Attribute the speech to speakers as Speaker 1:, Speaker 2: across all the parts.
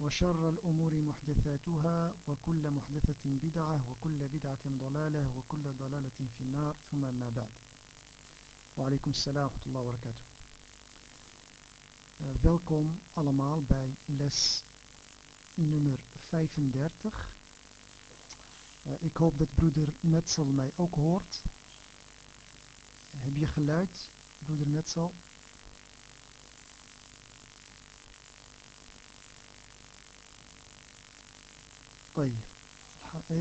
Speaker 1: وشر الأمور محدثاتها وكل محدثة بدعة وكل بدعة ضلالة وكل ضلالة في النار ثم ما بعد وعليكم السلام ورحمة الله وبركاته Uh, welkom allemaal bij les nummer 35. Uh, ik hoop dat broeder Metzel mij ook hoort. Heb je geluid, broeder Metzel?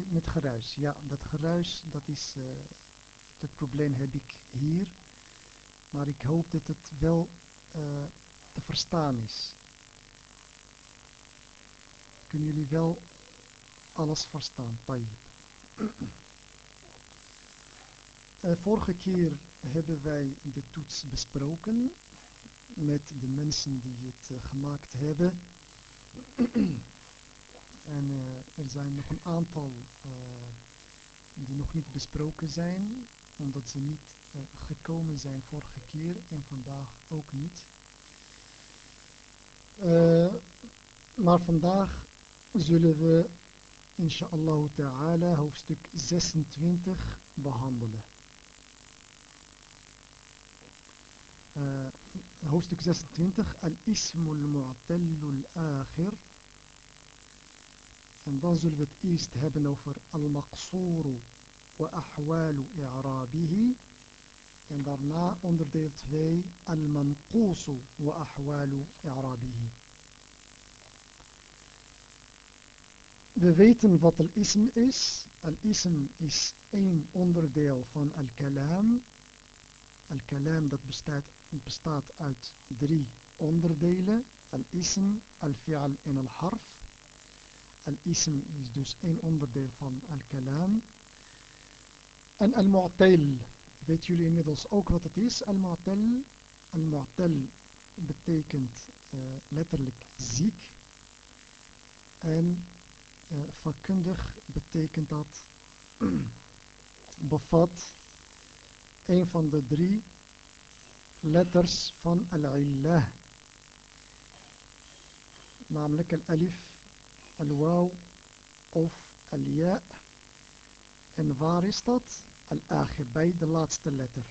Speaker 1: Met geruis. Ja, dat geruis, dat is, uh, dat probleem heb ik hier. Maar ik hoop dat het wel uh, te verstaan is. Kunnen jullie wel alles verstaan? Tayyip. Uh, vorige keer hebben wij de toets besproken met de mensen die het gemaakt hebben. en uh, er zijn nog een aantal die nog niet besproken zijn, omdat ze niet gekomen zijn vorige keer en vandaag ook niet. Uh, maar vandaag zullen we inshallah ta'ala hoofdstuk 26 behandelen. Uh, hoofdstuk 26 al-ismul mu'tallul akhir en dan zullen we het eerst hebben over al-maqsuru wa ahwalu i'rabihi En daarna onderdeel 2 al-manqusu wa ahwalu i'rabihi. We weten wat al-ism is. Al-ism is één onderdeel van al-kalam. Al-kalam dat bestaat, bestaat uit drie onderdelen. Al-ism, al-fi'al en al-harf. Al-ism is dus één onderdeel van al-kalam. En al-mu'til Weet jullie inmiddels ook wat het is? Al-Mu'tal. Al-Mu'tal betekent uh, letterlijk ziek. En uh, vakkundig betekent dat bevat een van de drie letters van al-illah. Namelijk al-alif, al-waw of al-ja. En waar is dat? al-akhir, bij de laatste letter.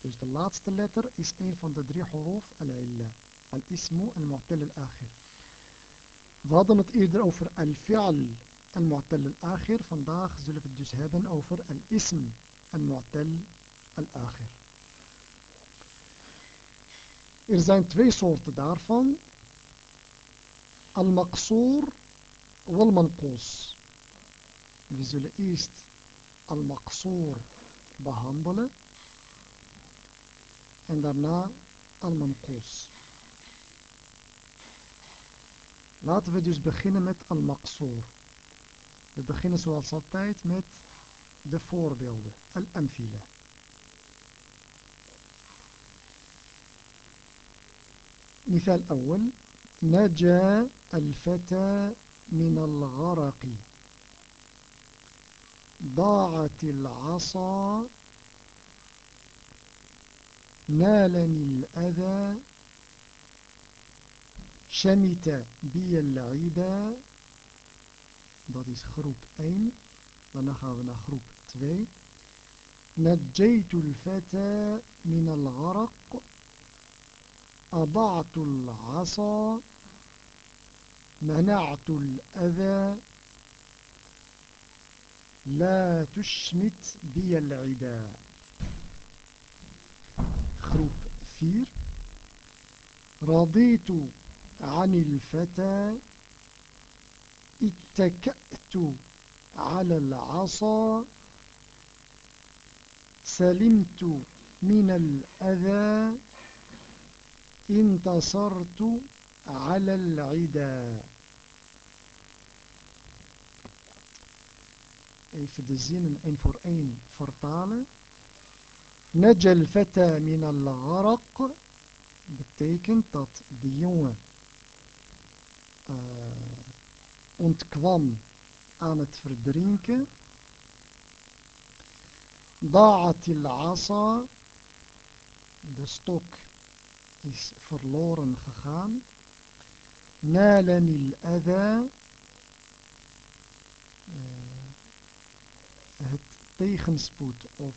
Speaker 1: Dus de laatste letter is een van de drie huruf al-illa. Al-ismu al-mu'tal al-akhir. We hadden het eerder over al-fi'al al-mu'tal al-akhir. Vandaag zullen we het dus hebben over al-ism al-mu'tal al-akhir. Er zijn twee soorten daarvan. Al-maqsoor wal-manqoos. We zullen eerst al-maqsoor behandelen en daarna al-manqoos. Laten we dus beginnen met al-maqsoor. We beginnen zoals altijd met de voorbeelden, al-amfila. مثال أول نجا الفتى من الغرق. ضاعت العصا. نالني الأذى. شمت بي العدا dat is groep 1 daarna gaan we naar groep 2 نجيت الفتى من الغرق. أضعت العصا. منعت الأذى لا تشمت بي العداء groep 4 رضيت عن الفتى. اتكأت على العصا. سلمت من الأذى. انتصرت على العدا. Even de zinnen één voor één vertalen. Najal fata min al-gharaq betekent dat de jongen uh, ontkwam aan het verdrinken. Da'at al-asa, de stok is verloren gegaan. Nalani al-adha, het tegenspoed of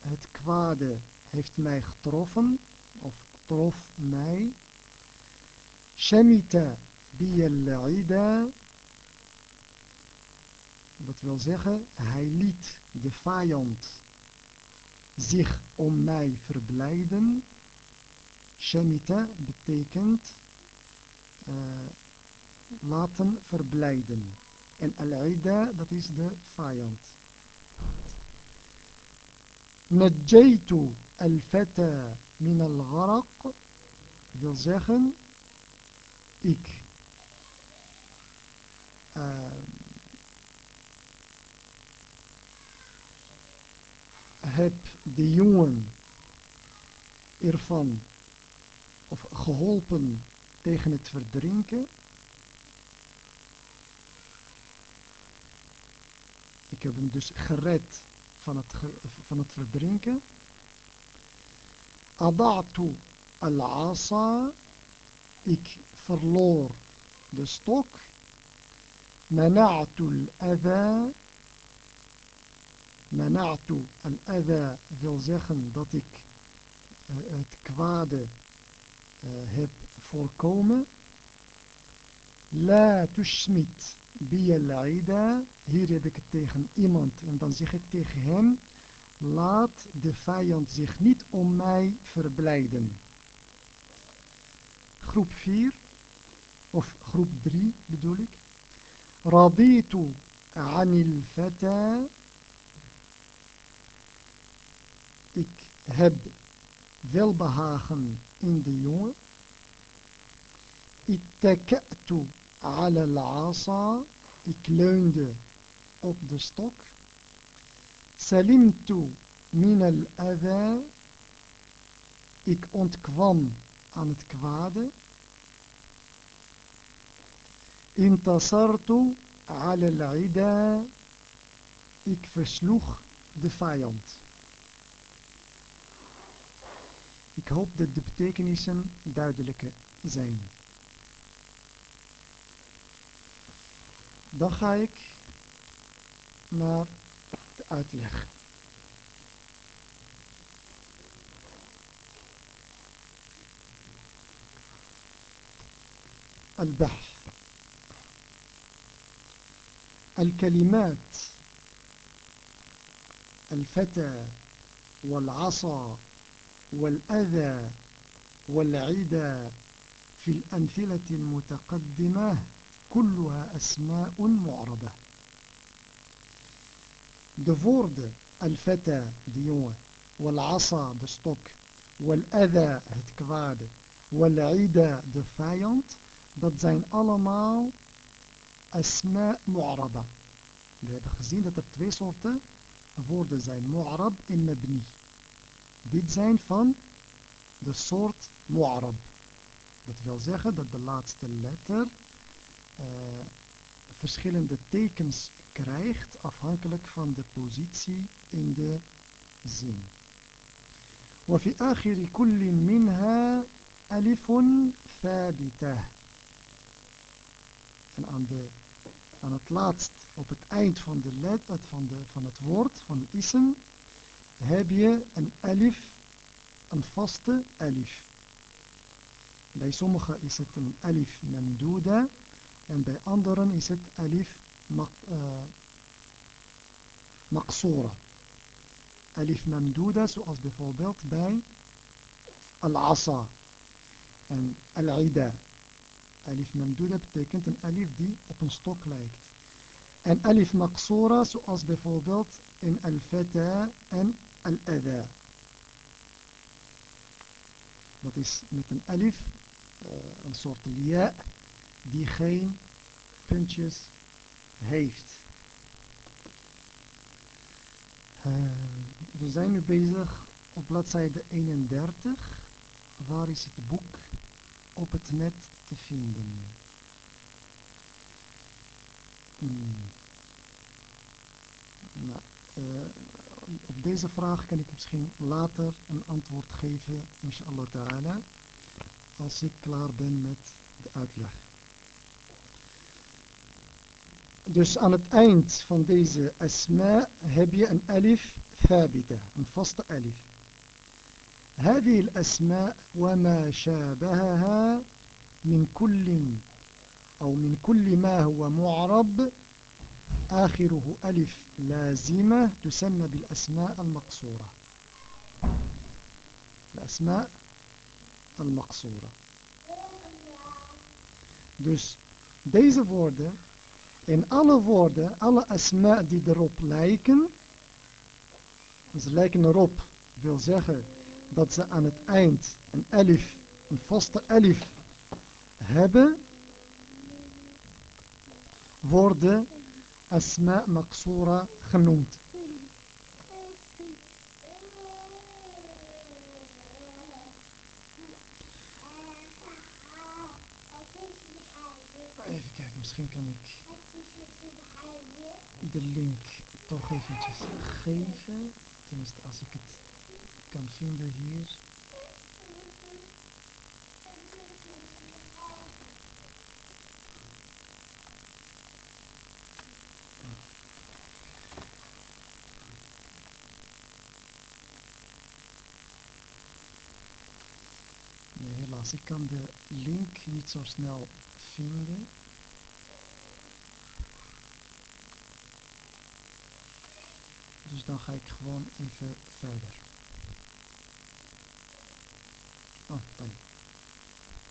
Speaker 1: het kwade heeft mij getroffen of trof mij. Shamita biyal-ida, dat wil zeggen, hij liet de vijand zich om mij verblijden. Shamita betekent uh, laten verblijden. En al-ida, dat is de vijand. Najjaytu al-fata min al-gharaq wil zeggen, ik uh, heb de jongen ervan of geholpen tegen het verdrinken. Ik heb hem dus gered van het, van het verdrinken. Ada'tu al-asa. Ik verloor de stok. Mana'tu al-adha. Mana'tu al-adha wil zeggen dat ik uh, het kwade uh, heb voorkomen. La tushmit biyal-ida. Hier heb ik het tegen iemand en dan zeg ik tegen hem. Laat de vijand zich niet om mij verblijden. Groep 4, of groep 3 bedoel ik. Raditu anil fata. Ik heb welbehagen in de jongen. Ittaka'tu ala al-asa. Ik leunde op de stok. Salimtu min al-adha. Ik ontkwam aan het kwade. Intasartu ala al-ida. Ik versloeg de vijand. Ik hoop dat de betekenissen duidelijker zijn. Dan ga ik naar de uitleg. البحث. الكلمات. الفتى والعصا والأذى والعدا في الأمثلة المتقدمة. كلها أسماء معربة de woorden al-fata, de jongen, wal-asa, de stok, wal-adha, het kwade, wal-ida, de vijand, dat zijn allemaal asma mu'araba. We hebben gezien dat er twee soorten woorden zijn, mu'arab en mabni. Dit zijn van de soort mu'arab. Dat wil zeggen dat de laatste letter uh, verschillende tekens krijgt afhankelijk van de positie in de zin. وفي آخر كل منها ألف ثابتة en aan, de, aan het laatst op het eind van, de let, van, de, van het woord van de ism heb je een alif een vaste alif bij sommigen is het een alif memduda en bij anderen is het alif maqsura. Alif mamduda, zoals bijvoorbeeld bij al-asa en al-ida. Alif mamduda betekent een alif die op een stok lijkt. En alif maqsura, zoals bijvoorbeeld in al-fata en al-adha. Dat is met een alif, een soort lia, die geen puntjes heeft. we zijn nu bezig op bladzijde 31. Waar is het boek op het net te vinden? Hmm. Nou, uh, op deze vraag kan ik misschien later een antwoord geven, inshallah ta'ala, als ik klaar ben met de uitleg. Dus aan het eind van deze asma heb je een alif thabita, een vaste alif. هذه الأسماء وما شابهها من كل أو من كل ما هو معرب آخره ألف لازمة تسمى بالأسماء المقصورة الأسماء المقصورة Dus deze woorden en alle woorden, alle asma die erop lijken, ze lijken erop, wil zeggen dat ze aan het eind een elif, een vaste elif hebben, worden asma maqsura genoemd. Even kijken, misschien kan ik de link toch eventjes geven. Tenminste, als ik het kan vinden hier. Nee, helaas, ik kan de link niet zo snel vinden. Dus dan ga ik gewoon even verder. Oh, طيب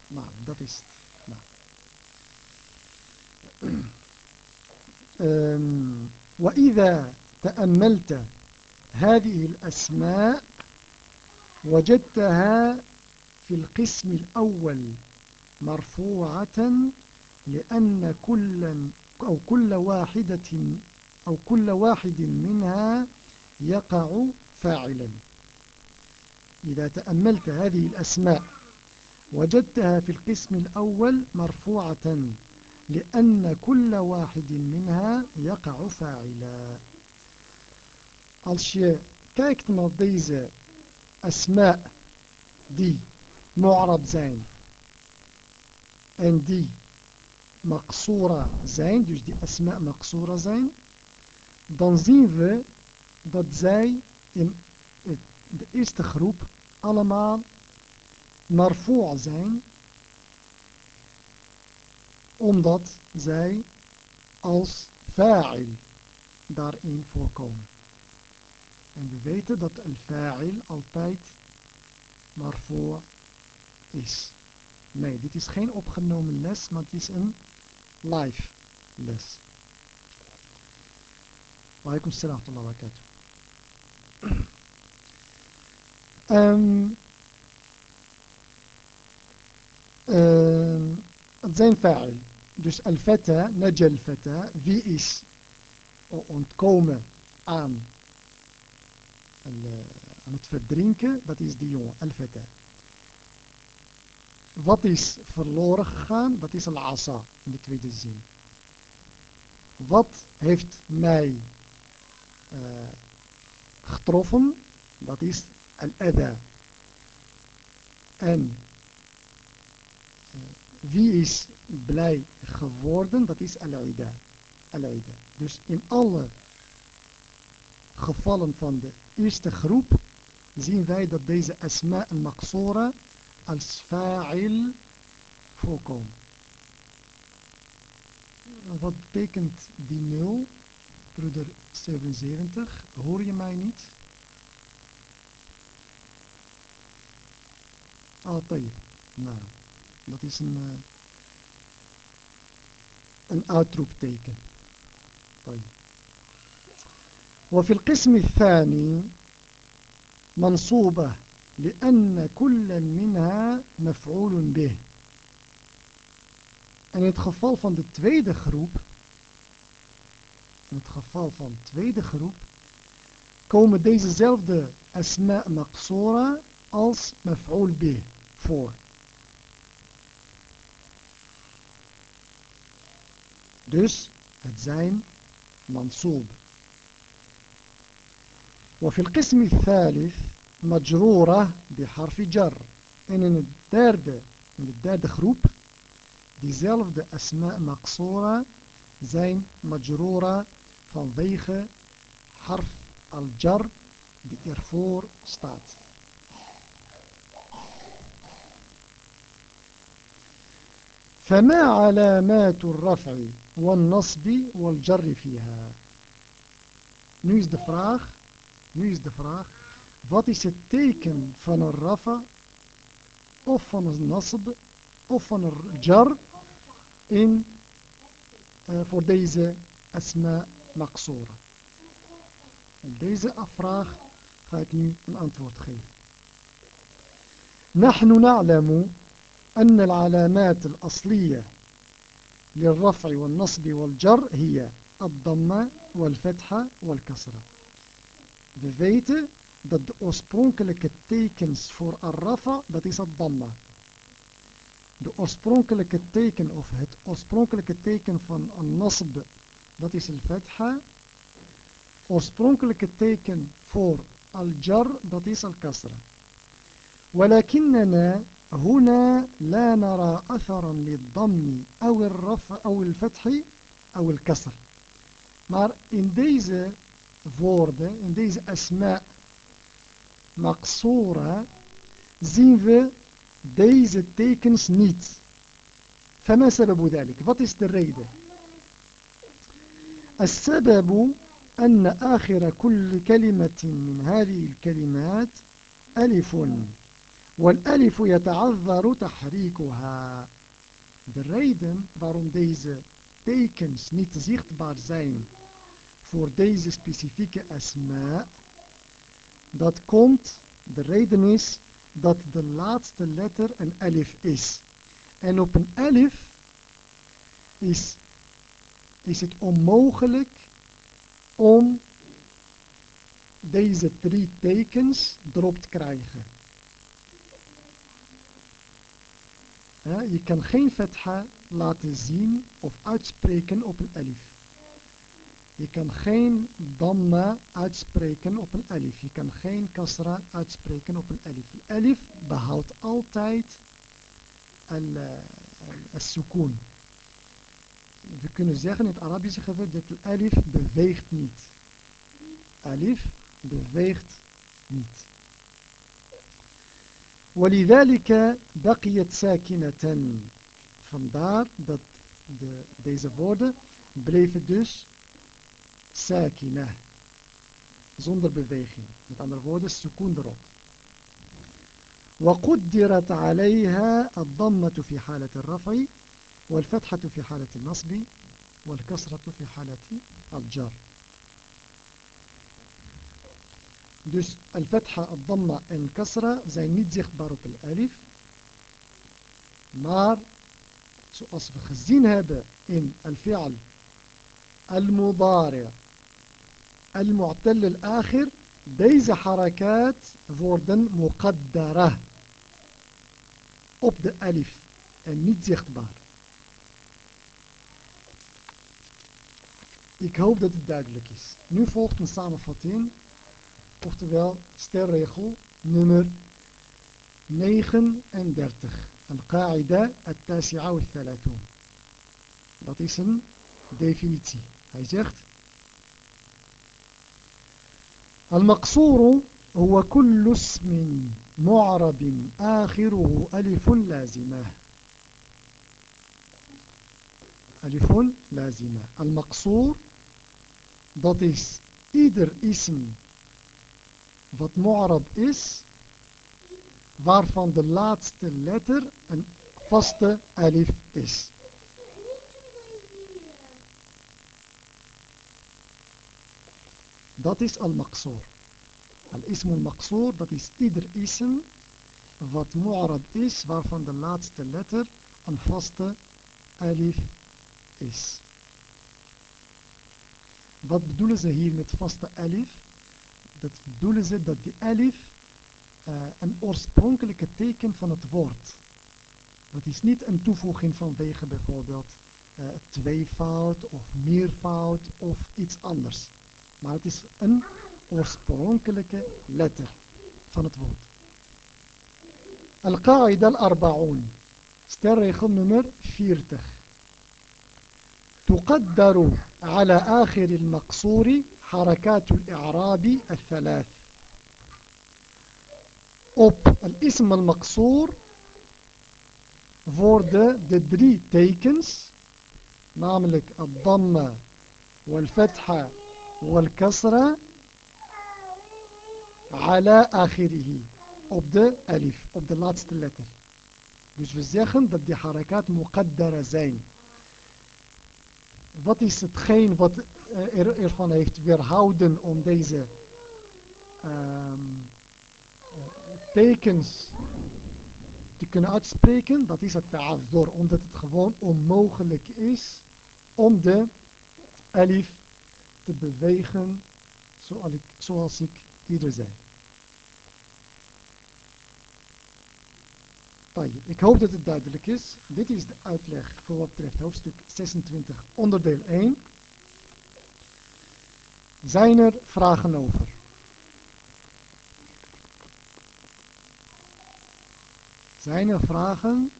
Speaker 1: نعم dat is نعم وإذا تأملت هذه الأسماء وجدتها في القسم الأول مرفوعة لأن كل أو كل واحدة أو كل واحد منها يقع فاعلا. إذا تأملت هذه الأسماء وجدتها في القسم الأول مرفوعة لأن كل واحد منها يقع فاعلا. Als je kijkt naar deze asma die mu'rab zijn en die maqsura zijn, dus die asma zijn, dan zien we dat zij in de eerste groep allemaal marfu' zijn omdat zij als fa'il daarin voorkomen. En we weten dat een fa'il altijd marfu' is. Nee, dit is geen opgenomen les, maar het is een live les. Wa salam wa barakatuh. Um, uh, het zijn fa'il. Dus al-fata, najal fata, wie is ontkomen aan, aan het verdrinken, dat is die jongen, al-fata. Wat is verloren gegaan, dat is al-asa, in de tweede zin. Wat heeft mij uh, getroffen, dat is al-adha. En uh, wie is blij geworden? Dat is al-ida. Al dus in alle gevallen van de eerste groep zien wij dat deze asma al-maqsura als fa'il voorkomen. Wat betekent die nul? Broeder 77, hoor je mij niet? Ah, طيب. Nou, dat is een, uh, een uitroepteken. طيب. وفي القسم الثاني منصوبة لأن كل منها مفعول به. En in het geval van de tweede groep, in het geval van de tweede groep, komen dezezelfde asma maqsura als maf'ul bih voor. Dus het zijn mansoob. وفي القسم الثالث مجرورة بحرف جر en in het derde, in de derde groep diezelfde asma maqsura zijn majrura vanwege harf al-jar die ervoor staat. فما علامات الرفع والنصب والجر فيها Nu is de vraag, nu is de vraag, wat is het teken van een rafa of van een nasb of van een jar in, uh, voor deze asma Op deze vraag ga ik nu een antwoord geven. نحن نعلم أن العلامات الأصلية للرفع والنصب والجر هي الضمة والفتحة والكسرة. We weten dat de oorspronkelijke tekens voor arrafa, dat is het damma. De oorspronkelijke teken of het oorspronkelijke teken van een nasb, dat is el fatha. Oorspronkelijke teken voor al-jar, dat is al-kasra. ولكننا هنا لا نرى أثرا للضم أو الرفع أو الفتح أو الكسر maar in deze woorden, in deze asma maqsura, zien we deze tekens niet. فما سبب ذلك? Wat is de reden? السبب أن آخر كل كلمة من هذه الكلمات ألف والألف يتعذر تحريكها De reden waarom deze tekens niet zichtbaar zijn voor deze specifieke asma, dat komt, de reden is dat de laatste letter een alif is. En op een alif is, is het onmogelijk om deze drie tekens erop te krijgen. Je kan geen fetha laten zien of uitspreken op een alif. Je kan geen damma uitspreken op een alif. Je kan geen kasra uitspreken op een alif. De alif behoudt altijd al-sukoon We kunnen zeggen in het Arabische gebied dat de alif beweegt niet. Alif beweegt niet. ولذلك بقيت ساكنة vandaar dat de, deze woorden bleven dus sakina zonder beweging met andere woorden sukoon erop وقدرت عليها الضمة في حالة الرفع والفتحة في حالة النصب والكسرة في حالة الجر dus الفتحة الضمة الكسرة zijn niet zichtbaar في الألف zo zoals we gezien hadden in الفعل المضارع المعتل الآخر deze حركات worden مقدرة. op de ألف niet zichtbaar Ik hoop dat het duidelijk is. Nu volgt een samenvatting oftewel sterregel nummer 39. Al-Qaida al-Tasi'a al-Thalathun. Dat is een definitie. Hij zegt المقصور هو كل اسم معرب آخره ألف لازمة aliful lazima. Al-maqsoor, dat is ieder ism wat mu'arab is, waarvan de laatste letter een vaste alif is. Dat is al-maqsoor. Al-ism al-maqsoor, dat is ieder ism wat mu'arab is, waarvan de laatste letter een vaste alif is. Wat bedoelen ze hier met vaste alif? dat bedoelen ze dat die alif uh, een oorspronkelijke teken van het woord. Dat is niet een toevoeging vanwege bijvoorbeeld uh, tweevoud of meervoud of iets anders. Maar het is een oorspronkelijke letter van het woord. Al-Qaida al-Arba'un. Sterregel nummer 40. تقدر على آخر المقصور حركات الإعراب الثلاث Op الاسم المقصور worden de drie tekens, namelijk الضمة والفتحة والكسرة على آخره op de alif, op de laatste letter. Dus we zeggen dat die harakat muqaddara zijn. Wat is hetgeen wat er, ervan heeft weerhouden om deze um, tekens te kunnen uitspreken? Dat is het ta'adhur, omdat het gewoon onmogelijk is om de alif te bewegen zoals ik, zoals ik hier zei. Ik hoop dat het duidelijk is. Dit is de uitleg voor wat betreft hoofdstuk 26, onderdeel 1. Zijn er vragen over? Zijn er vragen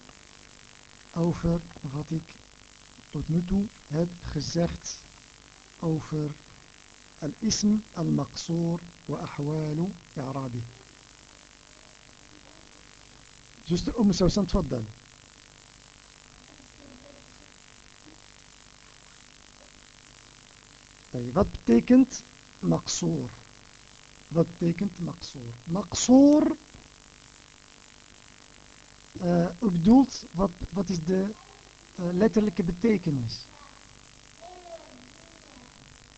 Speaker 1: over wat ik tot nu toe heb gezegd over al-ism al-maqsoor wa ahwalu i'rabi? زوستر أم سوسن تفضل طيب wat betekent مقصور wat betekent مقصور مقصور uh, u bedoelt wat, wat is de uh, letterlijke betekenis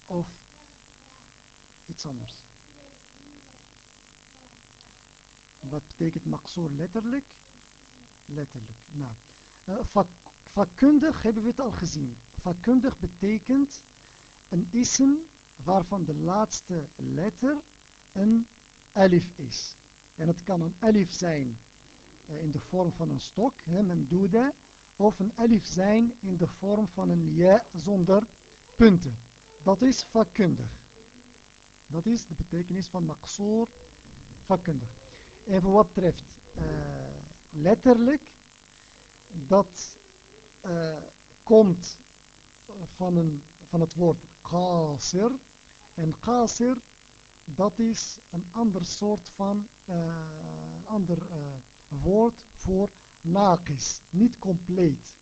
Speaker 1: of iets anders Wat betekent maqsoor letterlijk? Letterlijk. Nou, vak, vakkundig hebben we het al gezien. Vakkundig betekent een ism waarvan de laatste letter een alif is. En het kan een alif zijn uh, in de vorm van een stok, een duda, of een alif zijn in de vorm van een ja zonder punten. Dat is vakkundig. Dat is de betekenis van maqsoor vakkundig. En voor wat betreft uh, letterlijk, dat uh, komt van, een, van het woord qasir. En qasir, dat is een ander soort van, uh, ander woord voor naqis, niet compleet.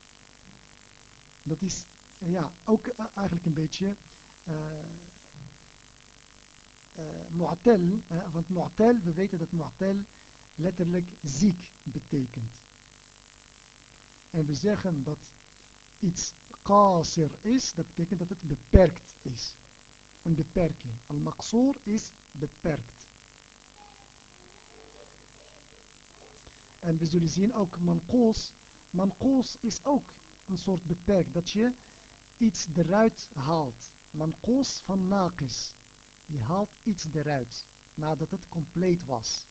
Speaker 1: Dat is ja, ook eigenlijk een beetje uh, want mu'tal, we weten dat mu'tal letterlijk ziek betekent. En we zeggen dat iets qasir is, dat betekent dat het beperkt is. Een beperking. Al-maqsoor is beperkt. En we zullen zien ook manqoos. Manqoos is ook een soort beperkt. Dat je iets eruit haalt. Manqoos van naqis. Je haalt iets eruit nadat het compleet was.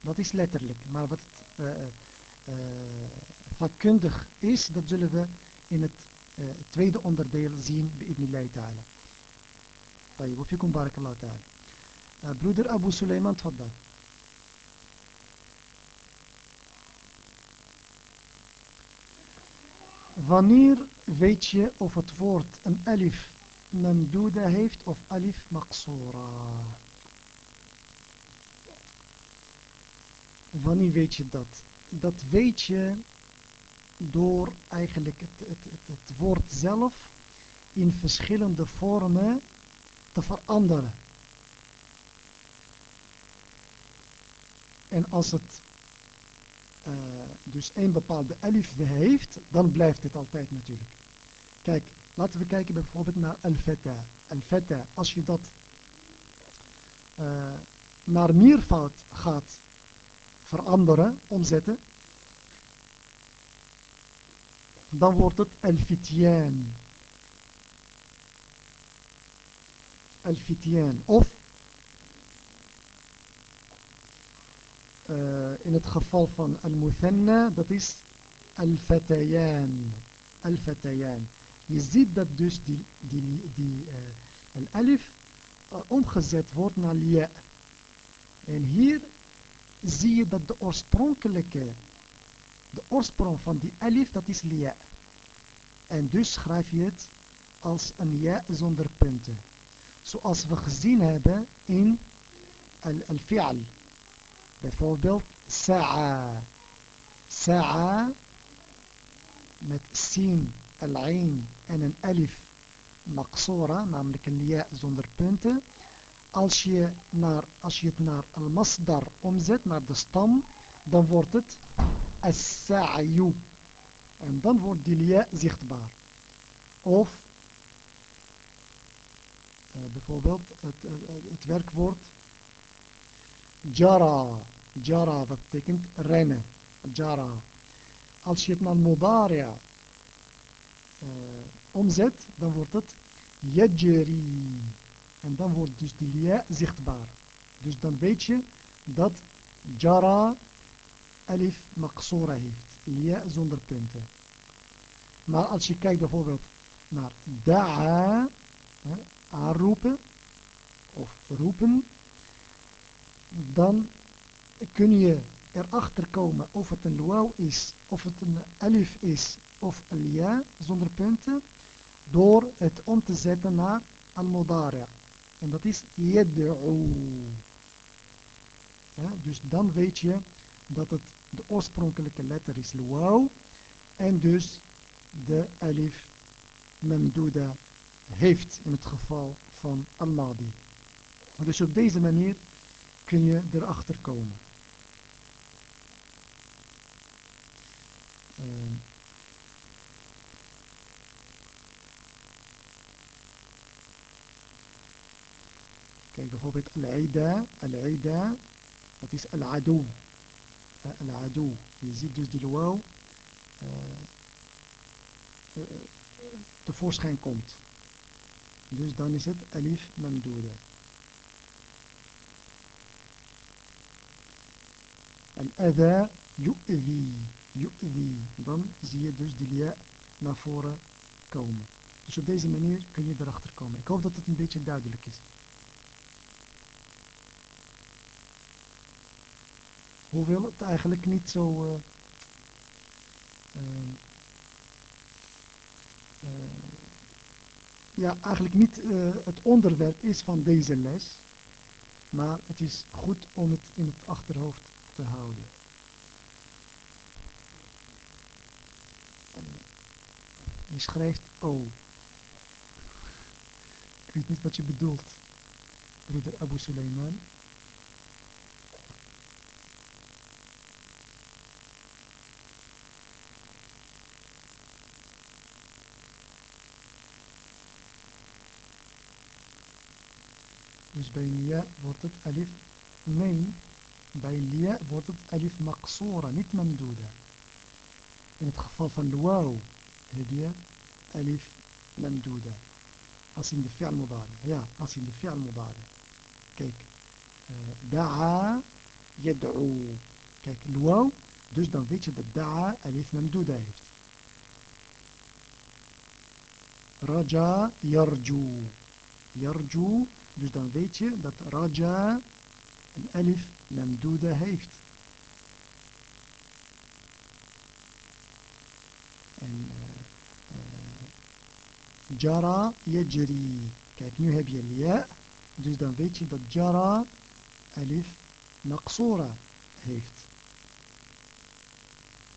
Speaker 1: Dat is letterlijk. Maar wat uh, uh, vakkundig is, dat zullen we in het uh, tweede onderdeel zien bij Ibn ta'ala. طيب وفيكم بارك الله تعالى broeder Abu Suleiman تفضل Wanneer weet je of het woord een alif memduda heeft of alif maqsura. Wanneer weet je dat? Dat weet je door eigenlijk het, het, het, woord zelf in verschillende vormen te veranderen. En als het uh, dus een bepaalde alif heeft, dan blijft het altijd natuurlijk. Kijk, Laten we kijken bijvoorbeeld naar al-fata. Al-fata, als je dat uh, naar meervoud gaat veranderen, omzetten, dan wordt het al-fityan. Al-fityan. Of in het geval van al-muthanna, dat is al-fatayan. Al-fatayan. Je ziet dat dus die, die, die uh, al-alif uh, omgezet wordt naar lia. En hier zie je dat de oorspronkelijke, de oorsprong van die alif, dat is lia. En dus schrijf je het als een ja zonder punten. Zoals we gezien hebben in al-fi'al. Bijvoorbeeld sa'a. Sa'a met sin, al-ain en een alif maqsura, namelijk een ja zonder punten. Als je, naar, als je het naar al-masdar omzet, naar de stam, dan wordt het as-sa'yu. En dan wordt die ja zichtbaar. Of uh, bijvoorbeeld het, het, het werkwoord jara. Jara, dat betekent rennen. Jara. Als je het naar modaria omzet, dan wordt het yajri. En dan wordt dus die ja zichtbaar. Dus dan weet je dat jara alif maqsura heeft. Ja zonder punten. Maar als je kijkt bijvoorbeeld naar da'a, aanroepen of roepen, dan kun je erachter komen of het een wauw is, of het een alif is, of een ja zonder punten, door het om te zetten naar al-mudari. En dat is yad'u. Ja, dus dan weet je dat het de oorspronkelijke letter is wauw en dus de alif memduda heeft in het geval van al-madi. Dus op deze manier kun je erachter komen. Uh, kijk bijvoorbeeld al-aida, al-aida, dat is al-adu. Al-adu. Je ziet dus die wauw uh, uh, tevoorschijn komt. Dus dan is het alif mamduda. Al-adha yu'zi. Yu'zi. Dan zie je dus die lia naar voren komen. Dus op deze manier kun je erachter komen. Ik hoop dat het een beetje duidelijk is. Hoewel het eigenlijk niet zo... Uh, uh, uh, ja, eigenlijk niet het onderwerp is van deze les. Maar het is goed om het in het achterhoofd te houden. Je schrijft O. Ik weet niet wat je bedoelt, broeder Abu Suleiman. Dus bij lia wordt het alif, nee, bij lia wordt het alif maqsura, niet mamduda. In het geval van de wauw heb je alif mamduda. Als in de fi'al mudari. Ja, als in de fi'al mudari. Kijk, da'a yad'u. Kijk, wauw, dus dan weet je dat da'a alif mamduda heeft. Raja yarju. Yarju Dus dan weet je dat raja een alif mamduda heeft. En uh, uh, jara yajri. Kijk, nu heb je lia. Dus dan weet je dat jara alif maqsura heeft.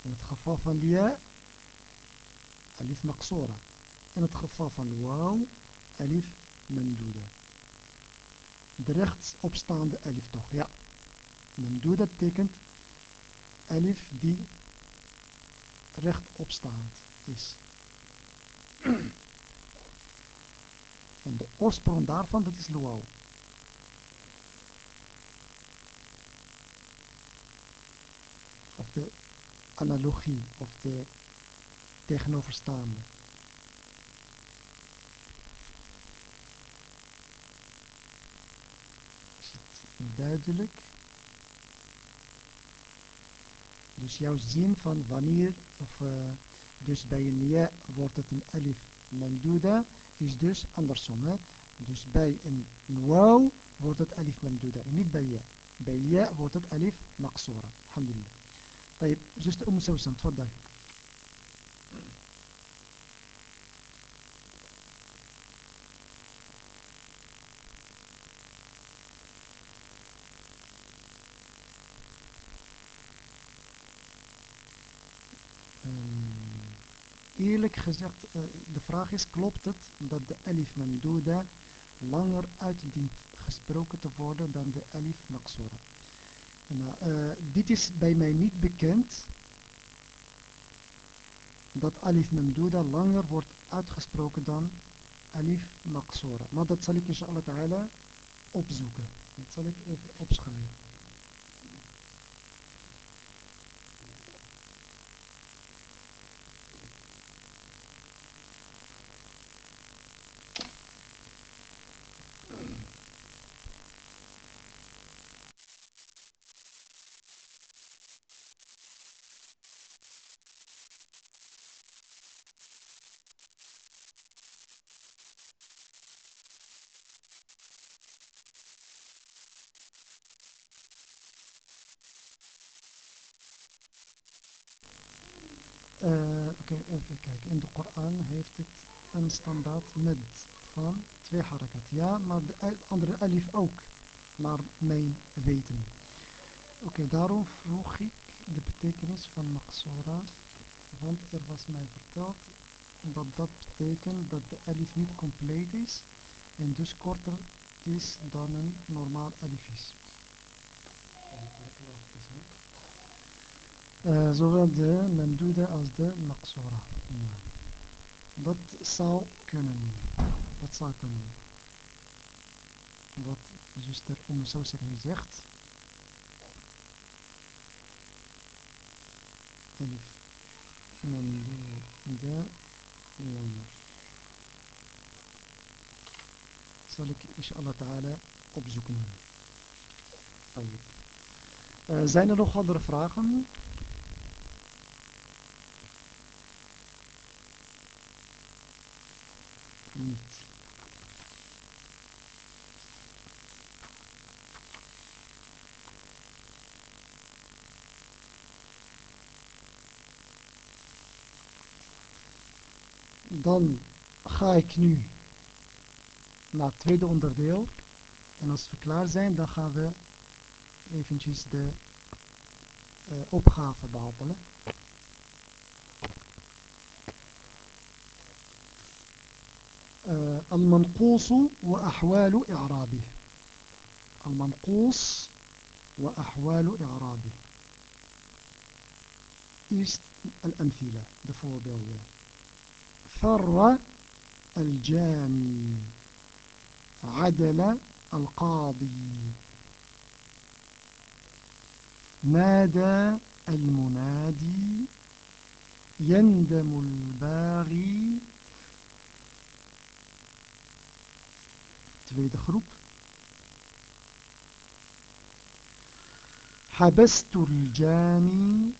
Speaker 1: In het geval van lia, alif maqsura. In het geval van wauw, alif mamduda. De rechtsopstaande alif toch, ja. Memduda dat betekent alif die rechtopstaand is. En de oorsprong daarvan, dat is luau. Of de analogie, of de tegenoverstaande. Duidelijk. Dus jouw zin van wanneer, of uh, dus bij een ja wordt het een alif mamduda, is dus andersom. Hè? Dus bij een wauw wordt het alif mamduda, niet bij ja. Bij ja wordt het alif maqsura. Alhamdulillah. طيب zuster أم سوسن تفضل gezegd, uh, de vraag is, klopt het dat de alif mamduda langer uitdient gesproken te worden dan de alif maqsura? Nou, uh, dit is bij mij niet bekend dat alif mamduda langer wordt uitgesproken dan alif maqsura. Maar dat zal ik inshallah ta'ala opzoeken. Dat zal ik even opschrijven. Oké, even kijken. In de Koran heeft het standaard med van twee harakat. Ja, maar de andere alif ook, naar mijn weten. Oké, daarom vroeg ik de betekenis van maqsura, want er was mij verteld dat dat betekent dat de alif niet compleet is en dus korter is dan een normaal alif is. Uh, zowel de memduda als de. Ja. Dat zou kunnen. Dat zou kunnen. Wat zuster Om Sauser zegt. Alif. Memduda. Langer. Zal ik inshallah ta'ala opzoeken. Uh, zijn er nog andere vragen? Niet. Dan ga ik nu naar het tweede onderdeel. En als we klaar zijn, dan gaan we eventjes de uh, opgave behandelen. المنقوص وأحوال إعرابه. المنقوص وأحوال إعرابه. Eerst الأمثلة. De voorbeelden فر الجاني. عدل القاضي. نادى المنادي. يندم الباغي. Tweede groep. Habestul Jani.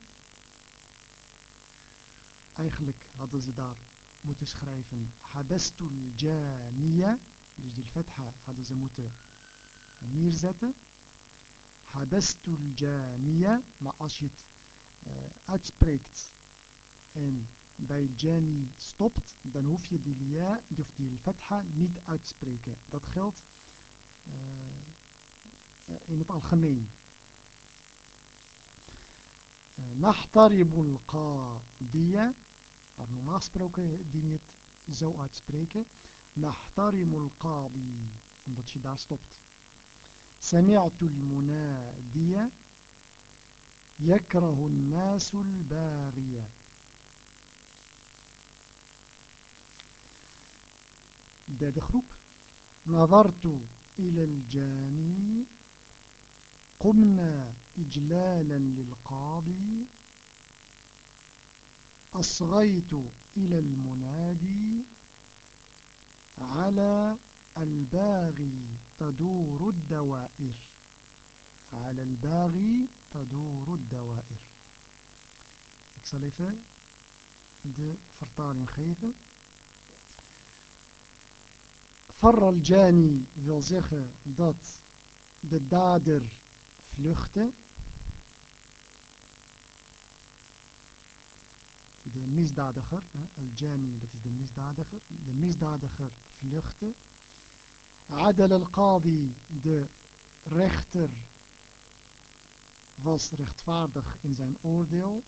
Speaker 1: Eigenlijk hadden ze daar moeten schrijven Habestul Janiya. Dus die fatha hadden ze moeten neerzetten. Habestul Janiya. Maar als je het uh, uitspreekt en bij Jani stopt, dan hoef je die lia, of die fatha niet uit te spreken. Dat geldt uh, in het algemeen. القاضية maar normaal gesproken die niet zo uitspreken نحترم القاضي omdat je daar stopt سمعت المنادية يكره الناس الباغية derde groep. نظرت إلى الجاني. قمنا إجلالا للقاضي. أصغيت إلى المنادي. على الباغي تدور الدوائر. على الباغي تدور الدوائر. Ik zal even de. Farra al-Jani wil zeggen dat de dader vluchtte. De misdadiger, al-Jani dat is de misdadiger, de misdadiger vluchtte. Adal al-Qadi, de rechter, was rechtvaardig in zijn oordeel.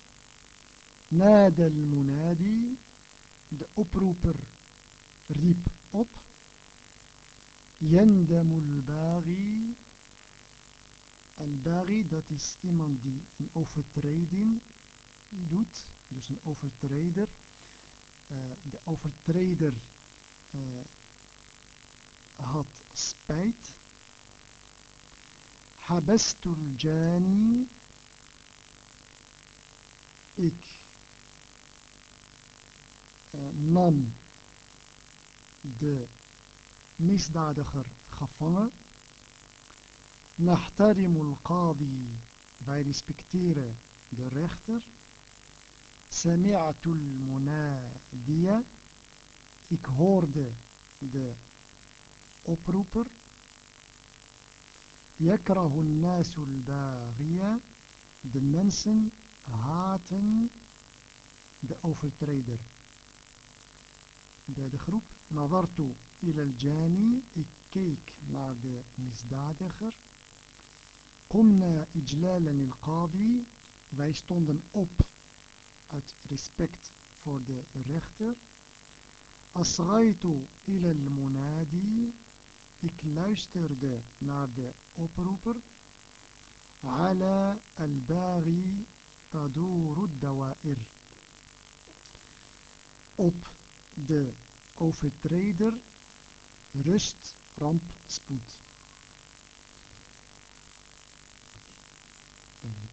Speaker 1: Nada al-Munadi, de oproeper riep op. Yendamul Bari. Al-Bari, dat is iemand die een overtreding doet. Dus een overtreder. Uh, de overtreder uh, had spijt. Habestul Jani. Ik uh, nam de misdadiger gevangen. Nahtarimul qadi, wij respecteren de rechter. Sami'atul munadiya, ik hoorde de oproeper. Yakrahu nasul baghiya, de mensen haten de overtreder. Bij de groep. Nadartu ila al-jani. Ik keek naar de misdadiger. Qumna ijlalan al-qadi. Wij stonden op uit respect voor de rechter. Asraitu ila al-munadi. Ik luisterde naar de oproeper. Ala al-baghi taduru dawair. Op de overtreder rust, ramp, spoed.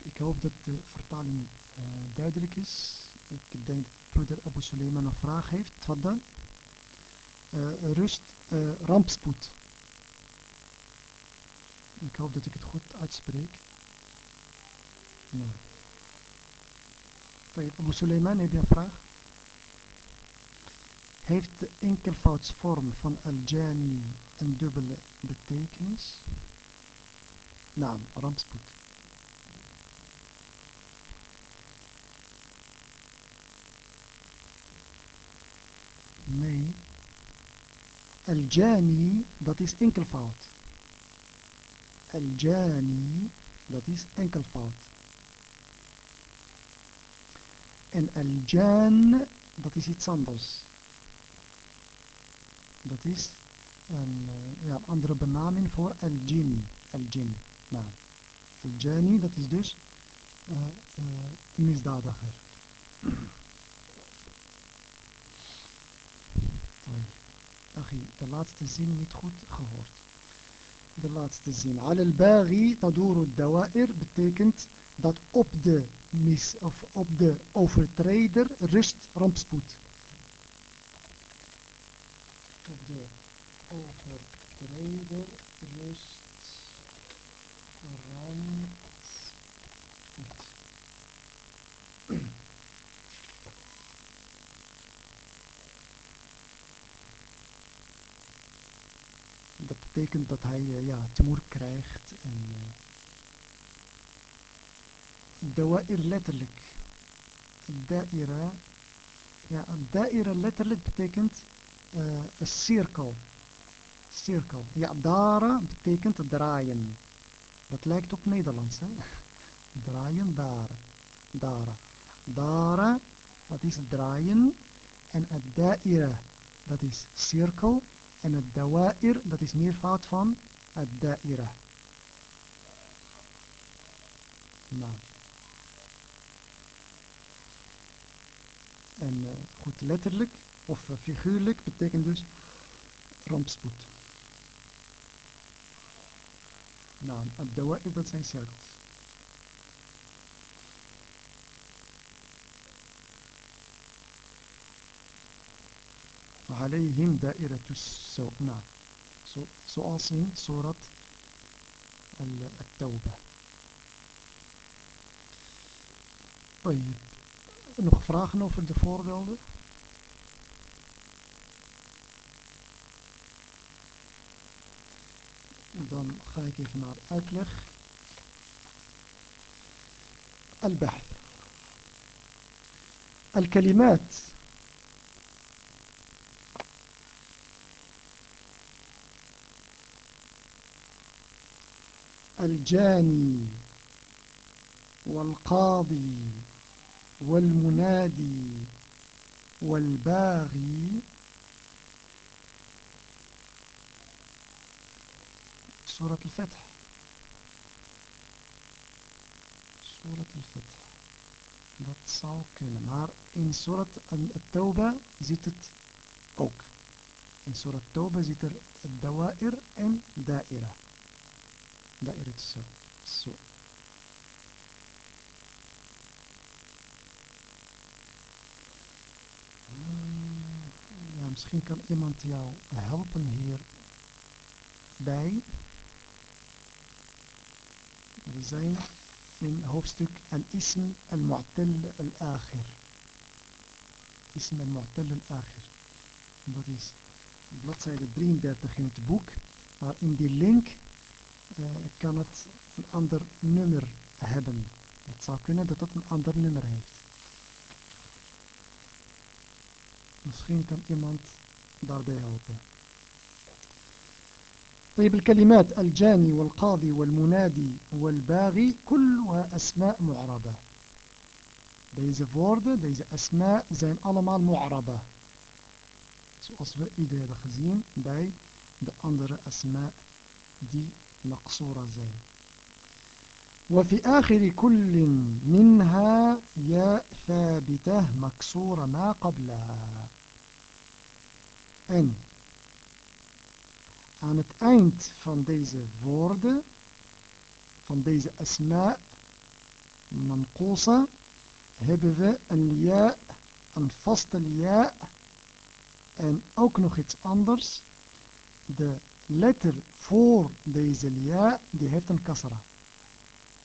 Speaker 1: Ik hoop dat de vertaling uh, duidelijk is. Ik denk dat broeder Abu Suleiman een vraag heeft. Wat dan? Uh, rust, uh, rampspoed. Ik hoop dat ik het goed uitspreek. Nee. Abu Suleiman, heb je een vraag? Heeft de enkelvoudsvorm van al-jani een dubbele betekenis? Naam, rampspoed. Nee. Al-jani, dat is enkelvoud. Al-jani, dat is enkelvoud. En al-jan, dat is iets anders. Dat is een uh, ja, andere benaming voor al-jin. Al-jin. Nou, al-jani, dat is dus uh, uh, misdadiger. De laatste zin niet goed gehoord. De laatste zin. Al-baghi taduru dawair betekent dat op de mis of op de overtreder rust rampspoed. Op de overtreder rust rampspoed. Dat betekent dat hij uh, ja, tumor krijgt en uh, dawa'ir letterlijk. Da'ira. Ja, da'ira letterlijk betekent uh, een cirkel. Cirkel. Ja, dara betekent draaien. Dat lijkt op Nederlands, hè? Draaien, dara. Dara. Dara, dat is draaien. En het da'ira, dat is cirkel. En het dawair, dat is meervoud van het da'ira. Nou. En uh, goed, letterlijk of uh, figuurlijk betekent dus rampspoed. Nou, het dawair, dat zijn cirkels. عليهم دائرة السوء نعم zoals in surat التوبة طيب nog vragen over de voorbeelden? Dan ga ik even naar uitleg. البحث. الكلمات. الجاني والقاضي والمنادي والباغي. سورة الفتح سورة الفتح zou kunnen maar in Surat al-Tawba zit het ook in Surat al-Tawba zit er dawair en da'ira da'ira so misschien kan iemand jou helpen hierbij. We zijn in hoofdstuk al-ism al-mu'tal al-akhir. Ism al-mu'tal al-akhir. Dat is bladzijde 33 in het boek. Maar in die link uh, kan het een ander nummer hebben. Het zou kunnen dat het een ander nummer heeft. Misschien kan iemand daarbij helpen. طيب الكلمات الجاني والقاضي والمنادي والباغي كلها أسماء معربة. ديزي فورد ديزي أسماء زين ألماء معربة. Zoals we eerder hebben gezien bij de andere asma die maqsura وفي آخر كل منها يا ثابتة مكسورة ما قبلها. أن aan het eind van deze woorden, van deze asma, manqusa, hebben we een ja, een vaste ja en ook nog iets anders. De letter voor deze ja, die heeft een kasra.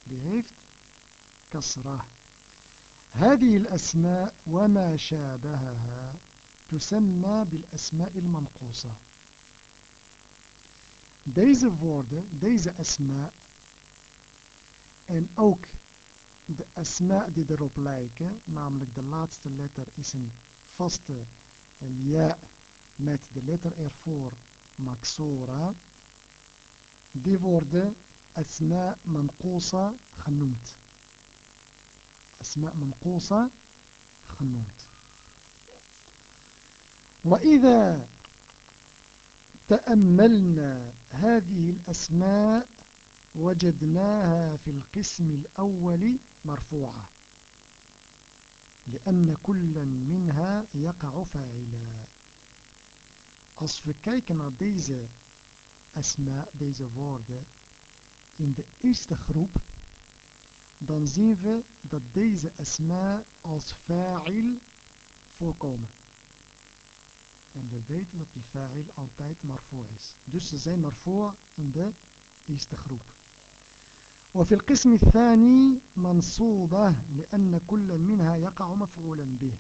Speaker 1: Die heeft kasra. هذه الأسماء وما شابهها تسمى بالأسماء المنقوصة Deze woorden, deze asma en ook de asma die erop lijken, namelijk de laatste letter is een vaste ja met de letter ervoor maksora, die worden asma manqusa genoemd. Asma manqusa genoemd. وإذا تأملنا هذه الأسماء وجدناها في القسم الأول مرفوعة لأن كل منها يقع فاعلا Als we kijken naar deze asma, deze woorden, in de eerste groep, dan zien we dat deze asma als fa'il voorkomen. En we weten dat die fa'il altijd marfu' is. Dus ze zijn marfu' in de eerste groep. وفي القسم الثاني منصوبة لأن كل منها يقع مفعولا به.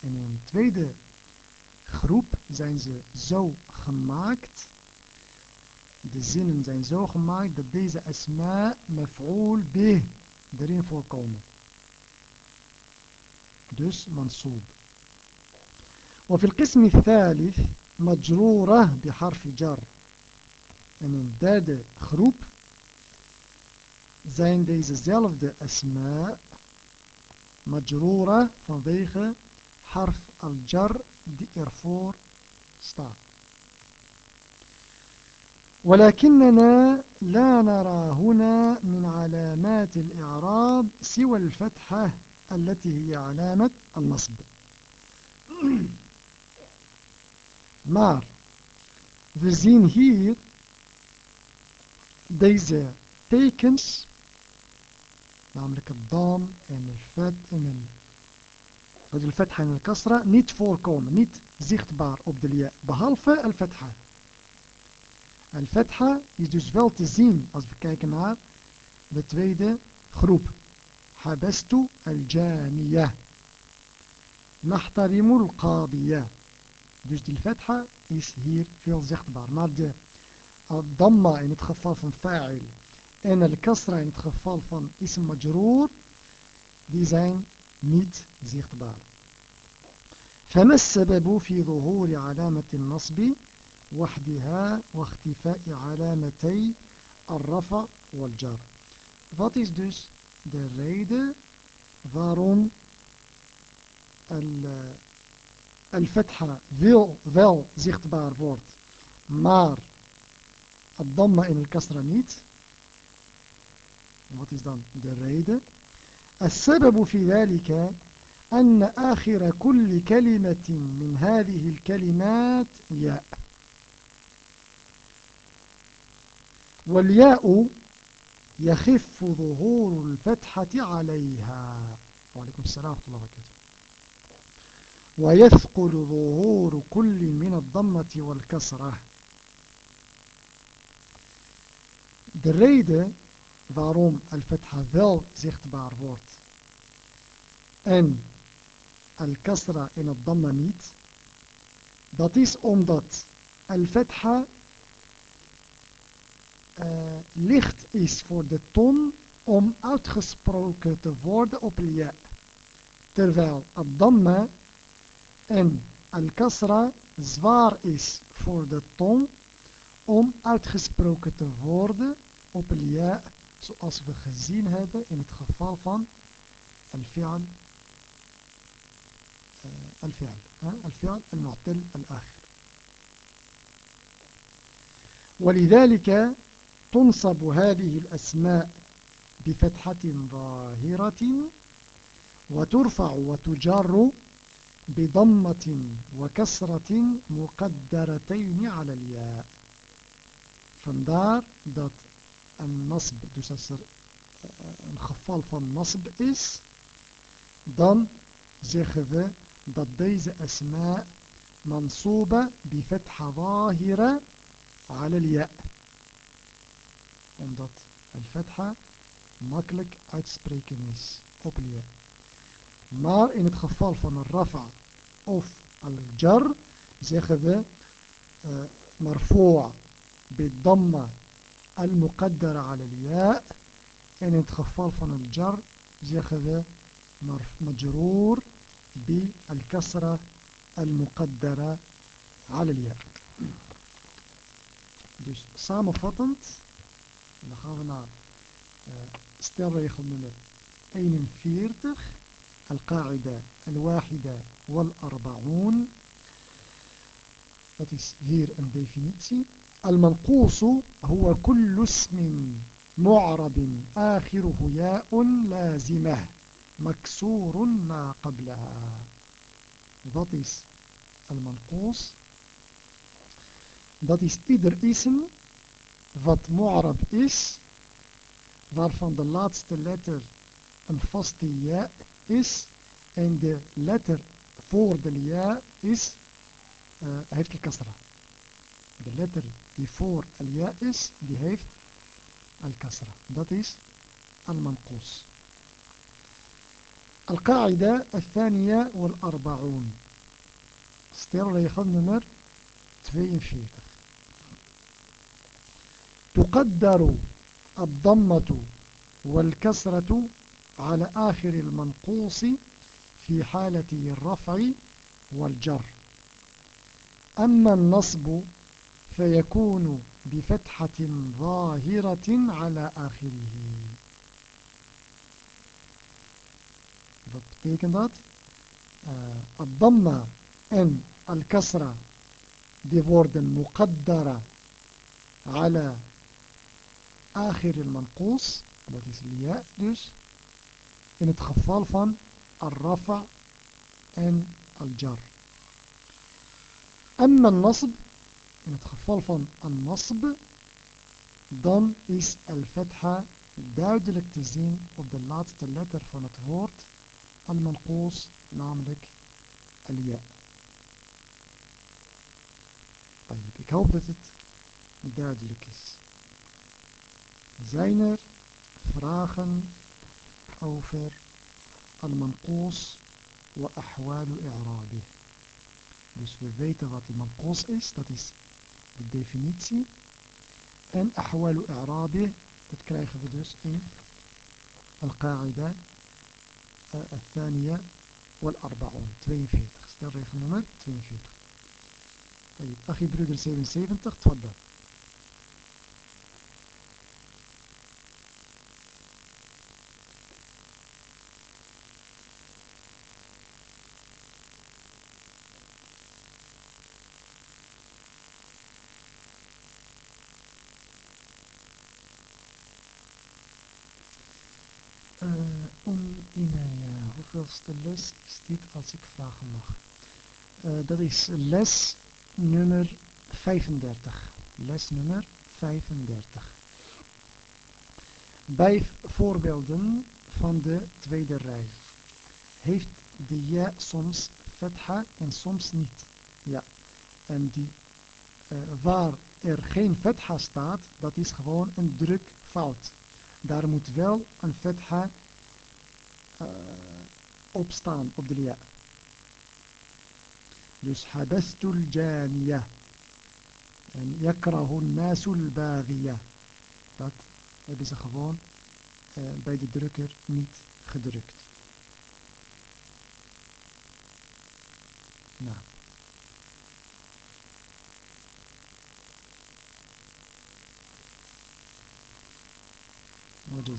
Speaker 1: En in de tweede groep zijn ze zo gemaakt, de zinnen zijn zo gemaakt dat deze asma maf'ul bih erin voorkomen. Dus mansoob. وفي القسم الثالث مجرورة بحرف جر. en in derde groep zijn dezezelfde asma majrura vanwege harf al-jar die ervoor staat. ولكننا لا نرى هنا من علامات الإعراب سوى الفتحة التي هي علامة النصب. Maar we zien hier deze tekens, namelijk het dam en het vet en het fetha en het kasra, niet voorkomen, niet zichtbaar op de lia, behalve al fetha. Al fetha is dus wel te zien als we kijken naar de tweede groep. حبست الجانية نحترم القاضية Dus die fatha is hier veel zichtbaar. Maar de damma in het geval van fa'il en al-kasra in het geval van ism majroor, die zijn niet zichtbaar. فما السبب في ظهور علامة النصب وحدها واختفاء علامتي الرفع والجر Wat is dus de reden waarom al-fatha wel, wel zichtbaar wordt, maar het damma in al-kasra niet? Wat is dan? السبب في ذلك أن آخر كل كلمة من هذه الكلمات ياء. والياء يخف ظهور الفتحة عليها. وعليكم السلام ورحمة الله وبركاته. ويثقل ظهور كل من الضمة والكسرة De reden waarom al-fatha wel zichtbaar wordt en al-kasra in het damma niet, dat is omdat al-fatha uh, licht is voor de ton om uitgesproken te worden op ja. Terwijl het damma en al-kasra zwaar is voor de tong om uitgesproken te worden op ja, zoals we gezien hebben in het geval van al-fi'al الفعل الفعل المعتل الآخر ولذلك تنصب هذه الأسماء بفتحة ظاهرة وترفع وتجر بضمة وكسرة مقدرتين على الياء. vandaar dat النصب دوسسر انخفال الخفال فان اس. دان زيخذ دات ديز أسماء منصوبة بفتحة ظاهرة على الياء. omdat een fetha makkelijk uit te spreken is op je. Of al-jar zeggen we uh, marfoa bidamma al-muqaddara ala al-ya en in het geval van al-jar zeggen we majroor بالكسرة المقدرة على الياء Dus samenvattend, dan gaan we naar uh, stelregel nummer 41. القاعدة الواحدة والأربعون Dat is hier een definitie. المنقوص هو كل اسم معرب آخره ياء لازمة مكسور ما قبلها Wat is al-manqoos? Dat is ieder ism wat mu'arab is, waarvan de laatste letter een vaste ja is en de letter voor de ja is, uh, heeft de kasra. De letter die voor al is, die heeft al-kasra. Dat is al-manqoos. القاعدة الثانية والأربعون ستير نمر 42 تقدر الضمة والكسرة على آخر المنقوص في حالة الرفع والجر أما النصب فيكون بفتحة ظاهرة على آخره Wat betekent dat? Uh, Ad-damma en al-kasra die worden muqaddara ala akhir al-manqoos. Dat is liya dus. In het geval van al-rafa en al-jar. Amma al-nasb. In het geval van al-nasb. Dan is al-fatha duidelijk te zien op de laatste letter van het woord. المنقوص namelijk طيب ik hoop dat het duidelijk is zijn er vragen الأوفر المنقوص وأحوال إعرابه Dus we weten wat المنقوص is, dat is إن أحوال إعرابه, dat krijgen we dus القاعدة آه، الثانية والأربعون, 42. Stelregel nummer 42. طيب, أخي بريدر سيفن 77, تفضل. Hoeveelste les is dit als ik vragen mag? Uh, dat is les nummer 35. Les nummer 35. Bij voorbeelden van de tweede rij. Heeft de ja soms fetha en soms niet? Ja. En die, uh, waar er geen fetha staat, dat is gewoon een drukfout. Daar moet wel een fetha uh, opstaan op de lia. Dus habastul janiya. En yakrahu nasul baghiya. Dat hebben ze gewoon uh, bij de drukker niet gedrukt. Nou. Wat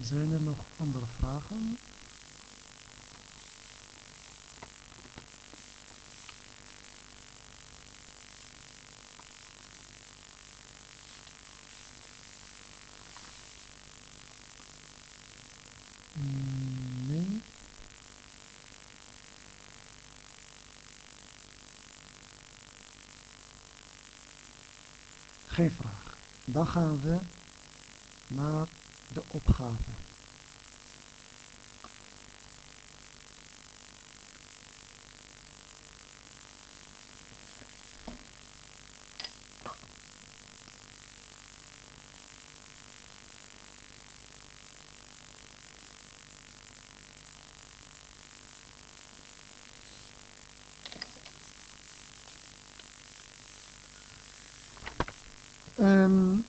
Speaker 1: Zijn er nog andere vragen? Nee. Geen vraag. Dan gaan we naar de opgave. Um,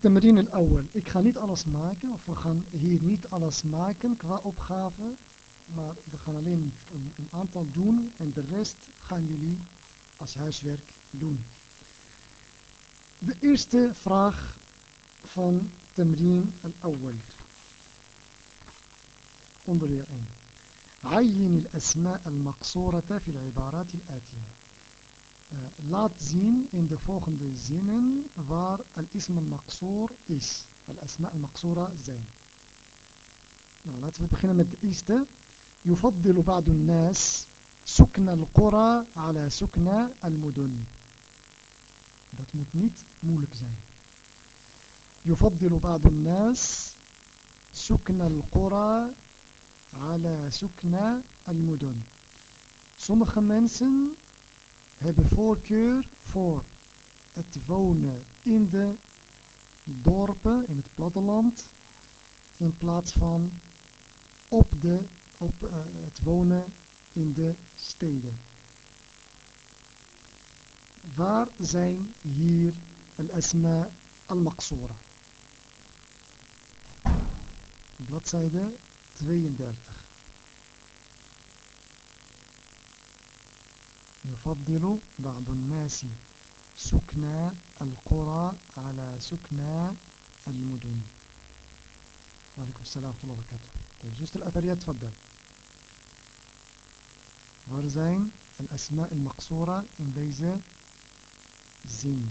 Speaker 1: Tamarin al-awwal. Ik ga niet alles maken, of we gaan hier niet alles maken qua opgave. Maar we gaan alleen een, een aantal doen en de rest gaan jullie als huiswerk doen. De eerste vraag van Tamarin al-awwal. Onderweer 1. عين الأسماء المقصورة في العبارات الآتية uh, laat zien in de volgende zinnen waar al-ism al-maqsoor is. Al-asma al-maqsoora zijn. Nou, laten we beginnen met de eerste. يفضل بعض الناس سكن القرى على سكن المدن. Dat moet niet moeilijk zijn. يفضل سكن القرى على سكن المدن. Sommige mensen hebben voorkeur voor het wonen in de dorpen, in het platteland, in plaats van op, de, op uh, het wonen in de steden. Waar zijn hier al-asma al-maqsoora? Bladzijde 32. يفضل بعض الناس سكنى القرى على سكنى المدن. وعليكم السلام ورحمة الله وبركاته. طيب جزء الأثريات تفضل. zijn الأسماء المقصورة in deze zin.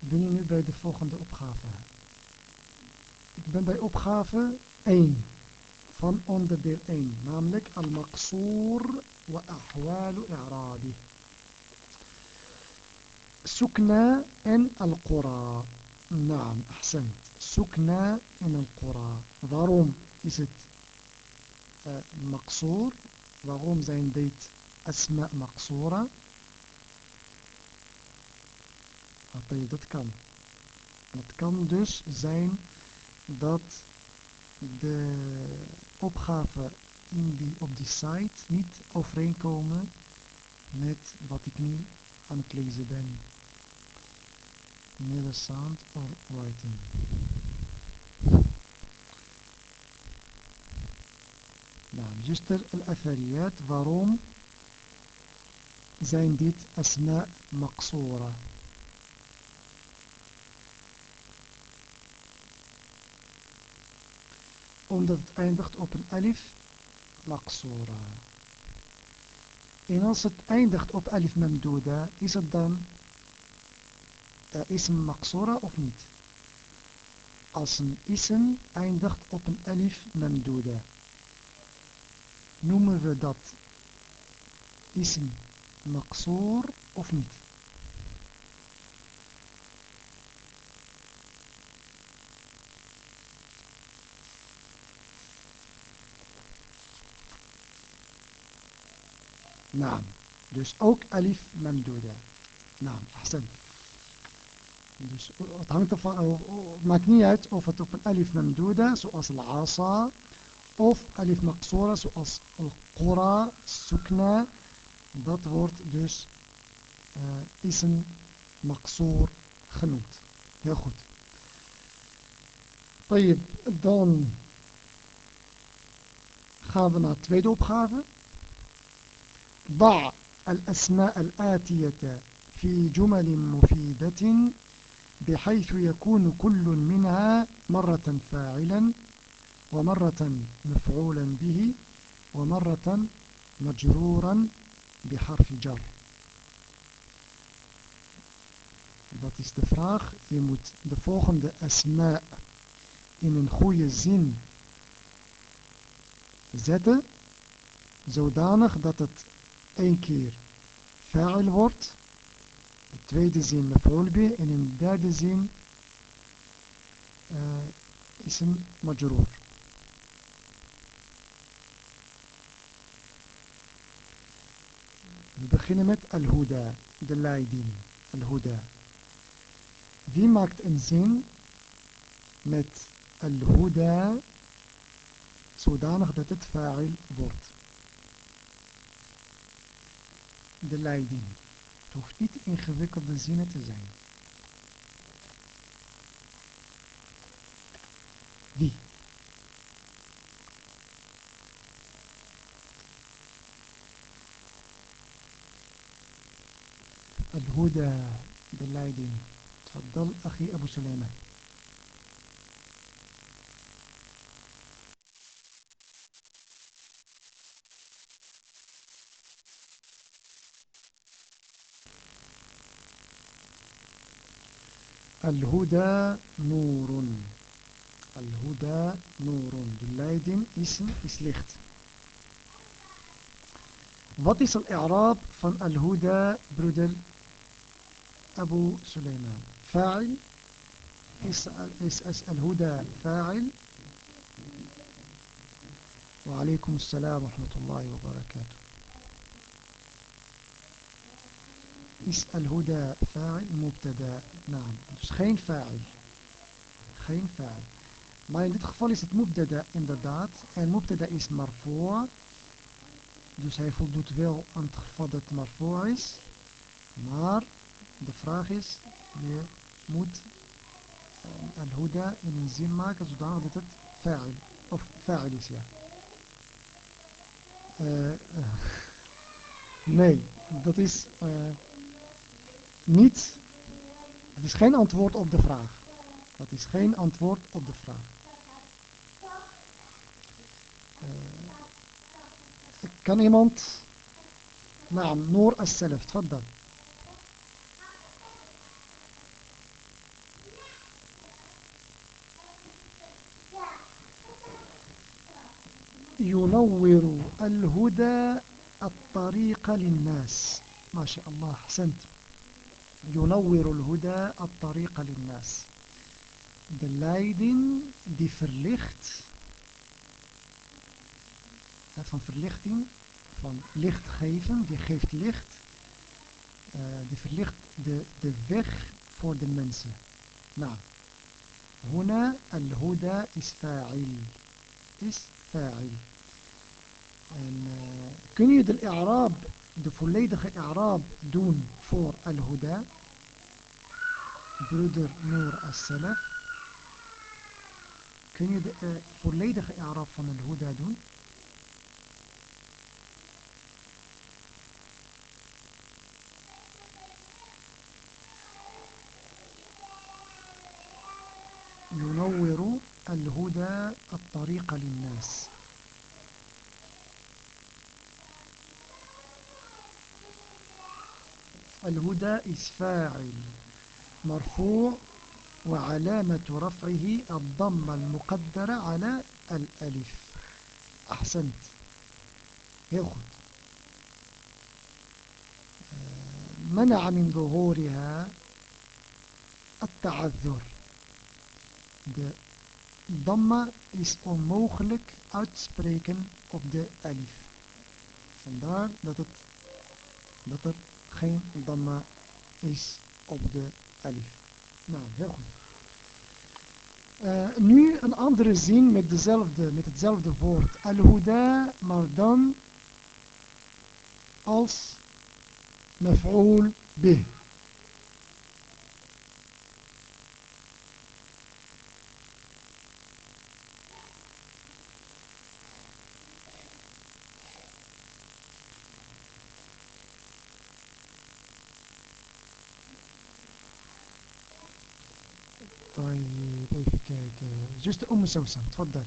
Speaker 1: Ben je nu bij de volgende opgave? Ben bij opgave 1 van onderdeel 1, namelijk al-maqsoor wa ahwalu i'rabi. Sukna en al-qura. Naam, ahsend. Sukna en al-qura. Waarom is het uh, maqsoor waarom zijn dit asma maqsura? Dat kan. Het kan dus zijn dat de opgaven die, op die site niet overeenkomen met wat ik nu aan het lezen ben. Neither sound or writing. Nou, juster al-athariyat, waarom zijn dit asma maqsoora? Omdat het eindigt op een alif maqsoora. En als het eindigt op alif mamduda, is het dan uh, ism maqsura of niet? Als een ism eindigt op een alif mamduda, noemen we dat ism maqsoor of niet? Naam. Dus ook alif mamduda. Naam, ahsan. Dus het hangt ervan, maakt niet uit of het op een alif mamduda, zoals al-asa, of alif maqsura, zoals al-qura, sukna. Dat wordt dus uh, ism maqsoor genoemd. Heel goed. Dan gaan we naar de tweede opgave. ضع الأسماء الآتية في جمل مفيدة بحيث يكون كل منها مرة فاعلا ومرة مفعولا به ومرة مجرورا بحرف جر Dat is de vraag. Je moet de volgende asma in een goede zin zetten. Zodanig dat het één keer fa'il wordt. De tweede zin maf'ul en in de derde zin uh, is een majroor. We beginnen met al-huda, de leiding. Al-huda. Wie maakt een zin met al-huda zodanig dat het fa'il wordt? de leiding. Het hoeft niet ingewikkelde zinnen te zijn. Wie? الهدى باللايدين تفضل أخي أبو سليمان الهدى نور. الهدى نور. is, is licht wat is الإعراب van الهدى broeder أبو سليمان. فاعل. is, is, is الهدى. فاعل. وعليكم السلام ورحمة الله وبركاته. Is al-huda fa'il mubtada. Naam. Dus geen fa'il. Geen fa'il. Maar in dit geval is het mubtada inderdaad. En mubtada is marfu'. Dus hij voldoet wel aan het geval dat het marfu' is. Maar de vraag is, je moet al-huda in een zin maken zodat het fa'il of fa'il is, ja. Uh, uh, nee, dat is... Uh, niet, het is geen antwoord op de vraag. Dat is geen antwoord op de vraag. Uh, kan iemand, nou, Noor as-Salaf, tfaddal. ينور الهدى الطريق للناس ما شاء الله حسنت ينور الهدى الطريق للناس de leiding die verlicht van verlichting van licht geven, die geeft licht, uh, die verlicht de, de weg voor de mensen. Nou, هنا الهدى is فاعل is فاعل en uh, kun je de i'raab de volledige i'raab doen voor al-huda broeder Noor as-Salaf kun je de uh, volledige i'raab van al-huda doen ينور الهدى الطريق للناس الهدى إسفاعل مرفوع وعلامة رفعه الضمة المقدرة على الألف. أحسنت. ياخد منع من ظهورها التعذر. De is onmogelijk uitspreken op de alif. Vandaar dat, het, dat geen damma is op de alif. Nou, heel goed. Uh, nu een andere zin met, dezelfde, met hetzelfde woord. Al-Huda, maar dan als maf'ul bih. Zuster أم سوسن تفضل.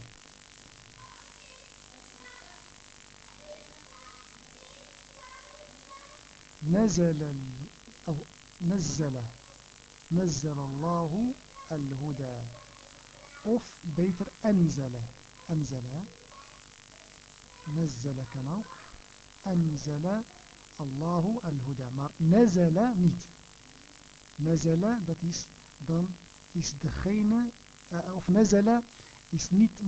Speaker 1: نزل أو نزل نزل الله الهدى. of beter أنزل أنزل. نزل كما؟ أنزل الله الهدى. maar نزل niet نزل dat is dan is degene, of nazala is niet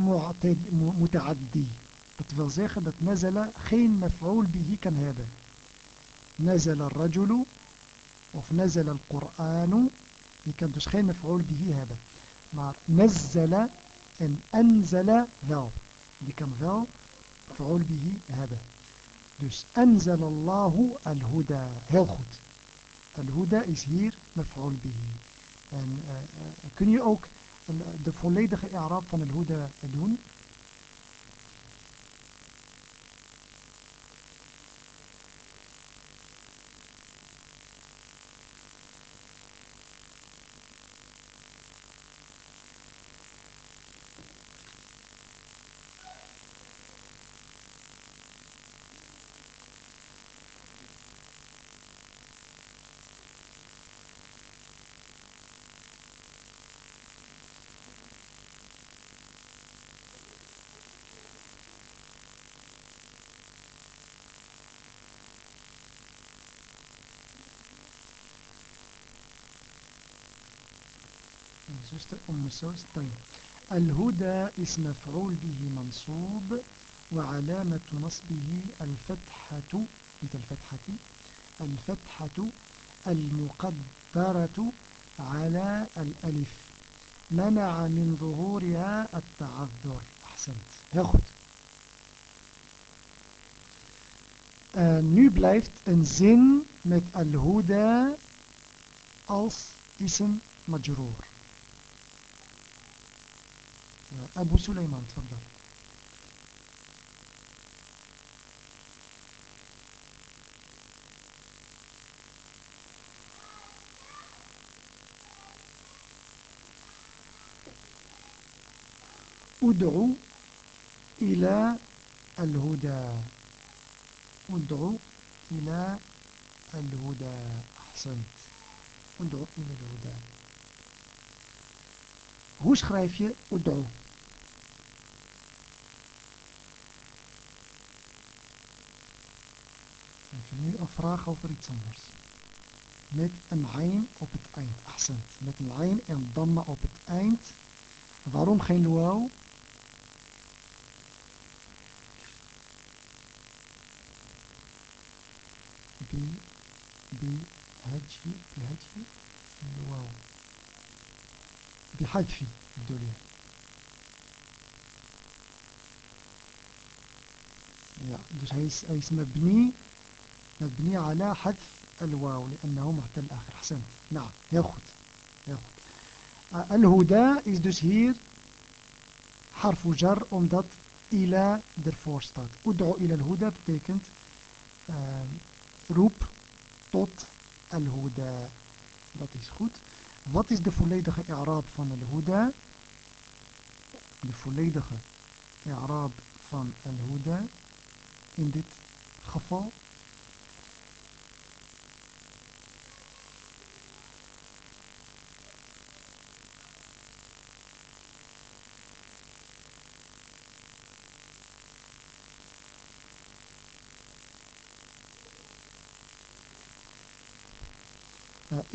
Speaker 1: muta'addi. Dat wil zeggen dat nazala geen maf'ul bihi kan hebben. Nazala al-rajulu of nazala al-Qur'anu, je kan dus geen maf'ul bihi hebben. Maar nazala en anzala wel. Die kan wel maf'ul bihi hebben. Dus anzala Allahu al-huda. Heel goed. Al-huda is hier maf'ul bihi. En uh, uh, kun je ook Eh, de volledige Arab van al-huda doen. أم سوس طيب. الهدى اسم مفعول به منصوب وعلامة نصبه الفتحة مثل الفتحة؟ الفتحة المقدرة على الألف. منع من ظهورها التعذر. أحسنت. heel goed uh, nu blijft een zin met al-huda als أبو سليمان تفضل. أدعو إلى الهدى. أدعو إلى الهدى. أحسنت. أدعو إلى الهدى. Hoe schrijf je Nu je nu vraag over iets anders. Met een hein op het eind. Ahsend. Met een hain en damma op het eind. Waarom geen wauw? Bi, bi, hajji, bi hajfi, wauw. Bi bedoel je. Ja, dus hij is, hij is mabni ala hadf al-waw, لأنه محتل آخر. Ahsan. Nou, heel goed. Heel goed. Uh, al-huda is dus hier harfu jar, omdat ila ervoor staat. Ud'u ila al-huda betekent uh, roep tot al-huda. Dat is goed. Wat is de volledige i'raab van al-huda? De volledige i'raab van al-huda in dit geval.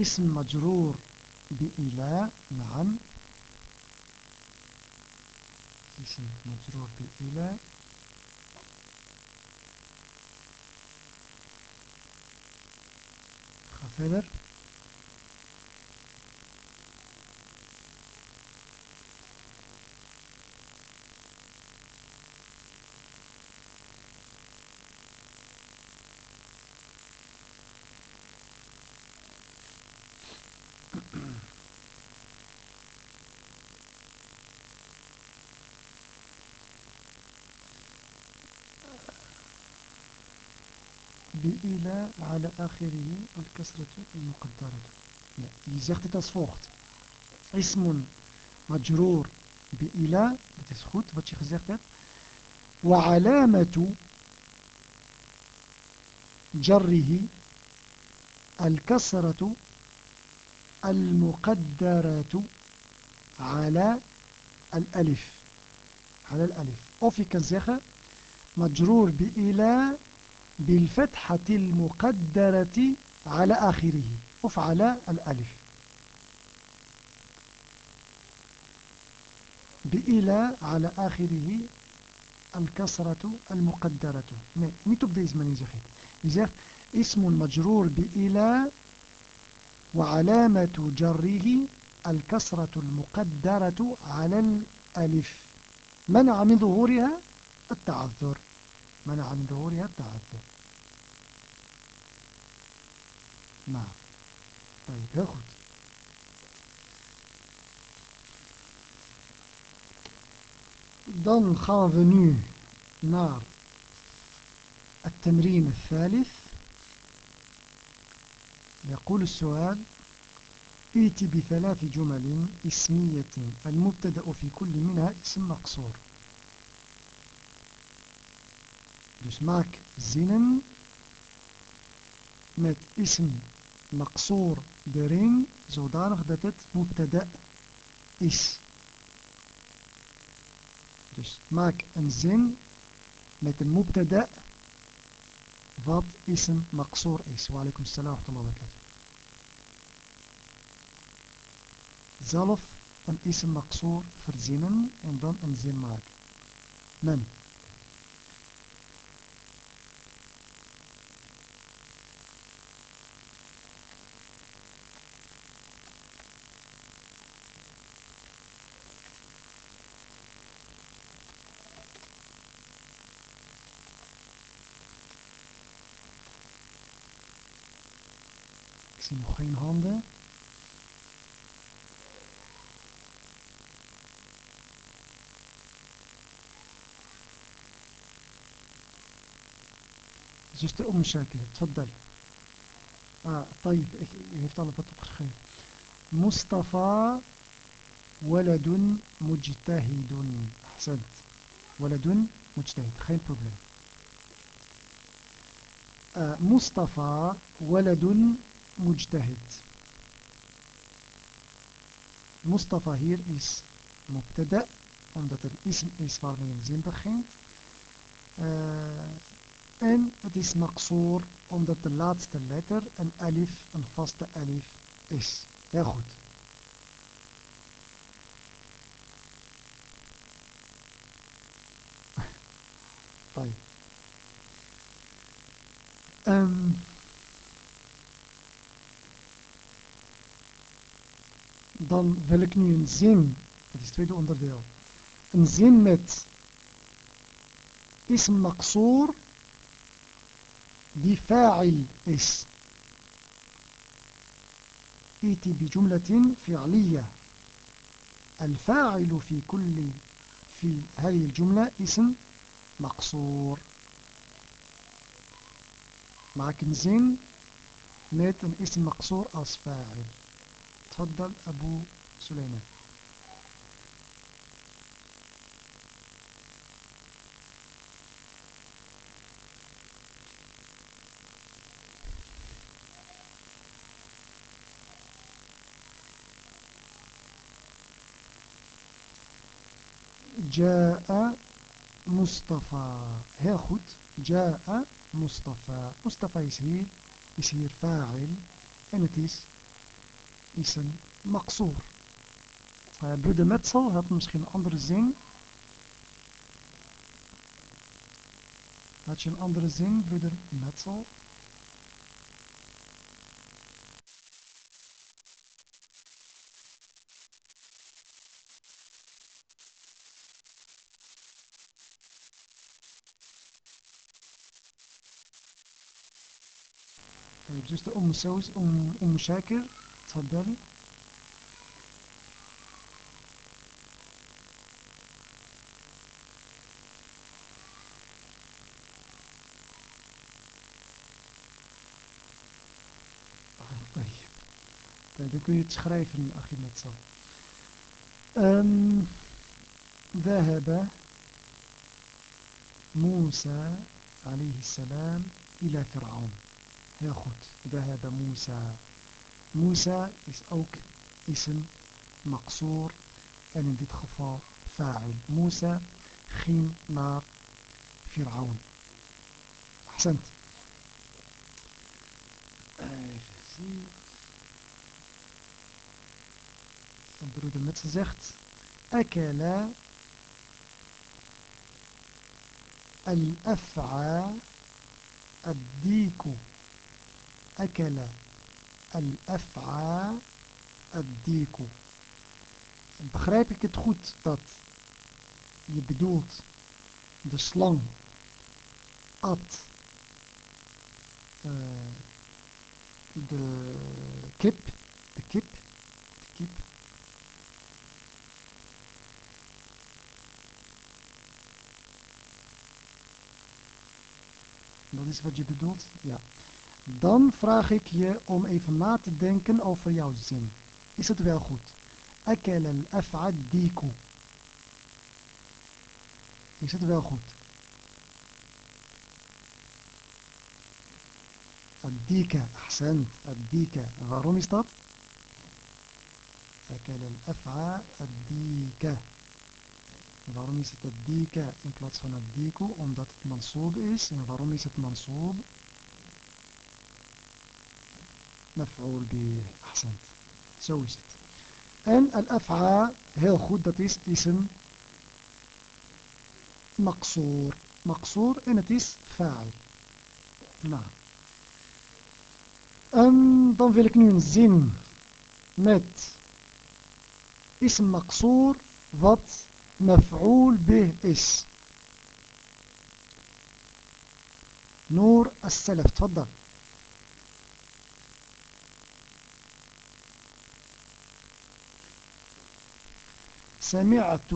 Speaker 1: اسم مجرور بإله نعم اسم مجرور بإله verder. بإلى على آخره الكسرة المقدرة. je als volgt اسم مجرور بإلى dat is goed je وعلامة جره الكسرة المقدرة على الألف. على الألف. je kan zeggen مجرور بإلى بالفتحة المقدرة على آخره. أف على الألف. بإلى على آخره الكسرة المقدرة. Nee niet op deze manier اسم مجرور بإلى وعلامة جره الكسرة المقدرة على الألف. منع من ظهورها التعذر. منع من ظهورها التعذر. Nou, heel goed. Dan gaan we nu naar التمرين الثالث يقول السؤال ائت بثلاث جمل اسمية المبتدأ في كل منها اسم مقصور Dus maak zinnen met ism maqsoor erin, zodanig dat het mubtada is. Dus maak een zin met een mubtada wat ism maqsoor is. Wa alaikum salam wa. Zelf een ism maqsoor verzinnen en dan een zin maken. Men. Zie nog geen handen. zuster Om Shakir, تفضل آه طيب heeft al wat opgeschreven مصطفى ولد مجتهد أحسنت ولد مجتهد geen probleem آه مصطفى ولد مجتهد Mustafa hier is mubtada, omdat er ism is waarmee een zin begint. Uh, en het is maqsoor, omdat de laatste letter een alif, een vaste alif is. Heel goed. um, dan wil ik nu een zin, dat is het tweede onderdeel, een zin met ism maqsoor die fa'il is. إيتي بجملة فعلية الفاعل في كل في هذه الجملة اسم مقصور معك زين met een ism maqsoor als fa'il. تفضل أبو سليمان. جاء مصطفى. heel جاء مصطفى. مصطفى is hier fa'il en is een maqsoor uh, broeder Metzel had misschien een andere zin. Had je een andere zin broeder Metzel? Zuster Om Sous, Om, Om Shakir, تفضلي طيب طيب kun je het schrijven um, ذهب موسى عليه السلام إلى فرعون Heel goed. Dahaba Musa. Musa is ook ism maqsoor en in dit geval fa'il. Musa ging naar Fir'aun. Ahsend. Even zien. De broeder met zegt. Akala al-af'a ad-diku. أكل al-af'a ad-diku. Begrijp ik het goed dat je bedoelt de slang at uh, de kip, de kip, kip. Dat is wat je bedoelt? Ja dan vraag ik je om even na te denken over jouw zin. Is het wel goed? Akel al-af'ad diku. Is het wel goed? Ad-dika, ahsant, ad-dika. Waarom is dat? Akel al-af'a. Waarom is het ad-dika in plaats van ad-diku? Omdat het mansoob is. En waarom is het mansoob? مفعول بأحسنت سو so أن الأفعى هي خود داتيس اسم مقصور. مقصور en het is فاعل. نعم. en dan wil ik een zin met اسم مقصور dat مفعول به is. نور السلف. تفضل. سمعت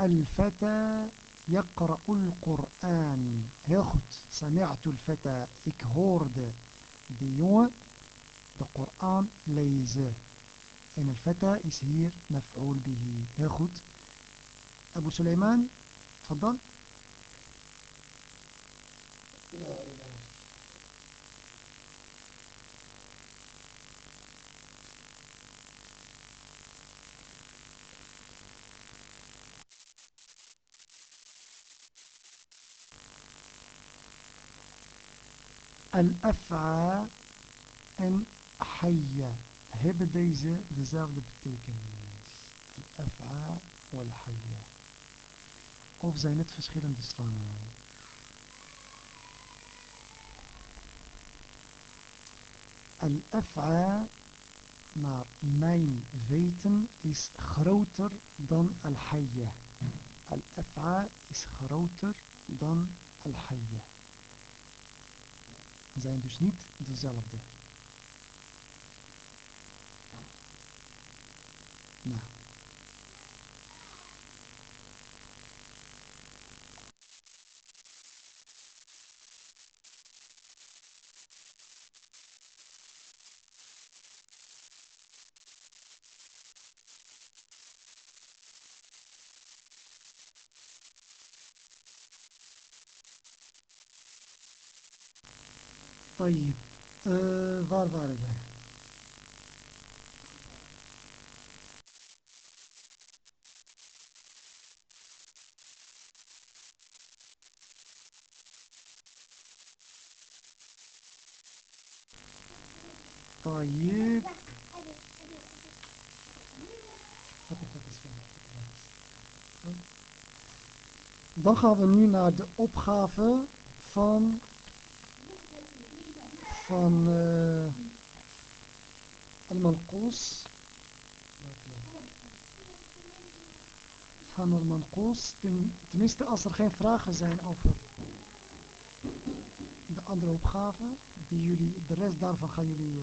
Speaker 1: الفتى يقرأ القرآن. goed سمعت الفتى ik hoorde de jongen de الفتى hier مفعول به. goed أبو سليمان تفضل. Al-af'a en hayya hebben deze dezelfde betekenis. Al-af'a wal-hayya. Of zijn het verschillende slangen? Al-af'a naar mijn weten is groter dan al-hayya. Al-af'a is groter dan al-hayya. Zijn dus niet dezelfde. Nou. طيب uh, waar waren wij? طيب Dan gaan we nu naar de opgave van van al-manqoos van al-manqoos tenminste als er geen vragen zijn over de andere opgave die jullie, de rest daarvan gaan jullie uh,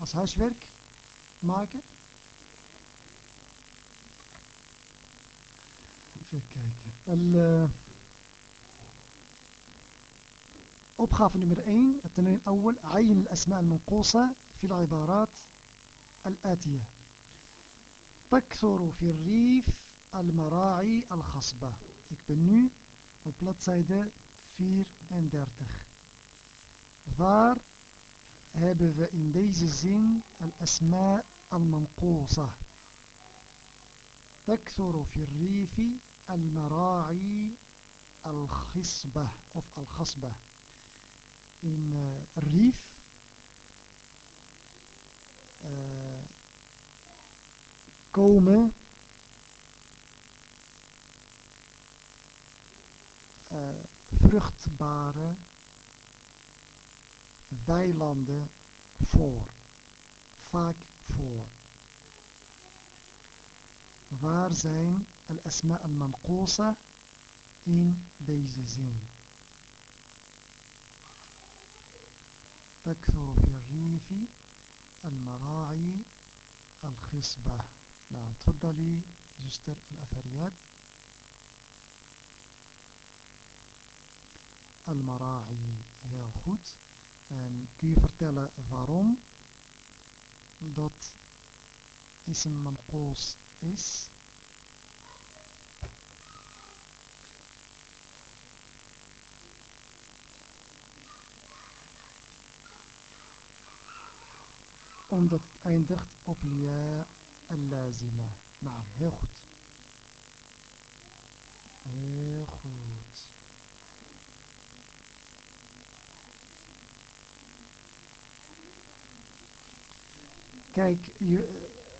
Speaker 1: als huiswerk maken. Even kijken. Al, opgave nummer 1 التمرين الأول عين الأسماء المنقوصة في العبارات الآتية. تكثر في الريف المراعي الخصبة. Ik ben nu op bladzijde 34. Waar hebben we in deze zin الأسماء المنقوصة تكثر في الريف المراعي الخصبة of الخصبة in uh, Rief. Uh, komen uh, vruchtbare weilanden voor. Vaak voor. Waar zijn al-asma al-manqosa in deze zin? تكثر في الريف المراعي الخصبة. نعم تفضلي زستر الأثريات. المراعي en kun je vertellen waarom dat ism manqoos is omdat het eindigt op ja al-lazima. Nou, heel goed. Heel goed. Kijk, je,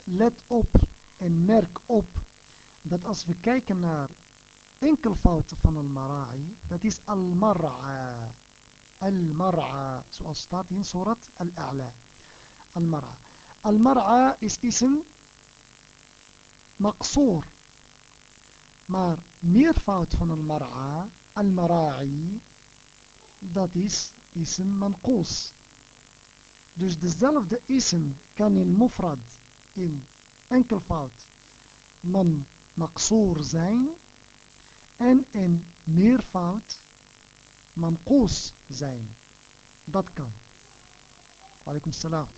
Speaker 1: let op en merk op dat als we kijken naar enkelvoud van al-mara'i, dat is al-mar'a. Al-mar'a, zoals staat in surat al-a'la. المرعى المرعى اسم مقصور. مار مير فاوت فن المرعى المراعي dat is اسم منقوص. dus dezelfde اسم كان المفرد in enkel fout من مقصور زين en in meervoud منقوص زين. Dat kan Walaikum salam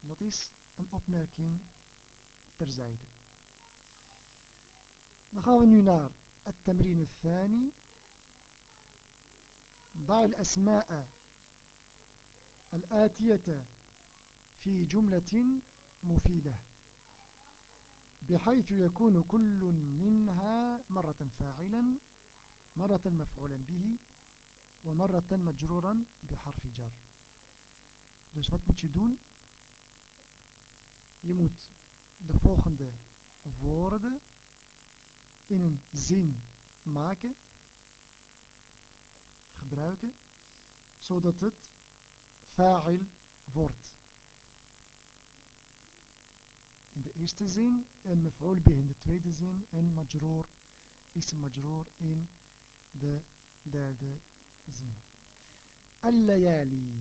Speaker 1: Dat is een opmerking terzijde. Dan gaan we nu naar التمرين الثاني ضع الأسماء الآتية في جملة مفيدة بحيث يكون كل منها مرة فاعلا مرة مفعولا به ومرة مجرورا بحرف جر dus wat moet je doen je moet de volgende woorden in een zin maken gebruiken zodat het fa'il wordt in de eerste zin en maf'ul bih in de tweede zin en majroor is majroor in de derde الحزن. الليالي.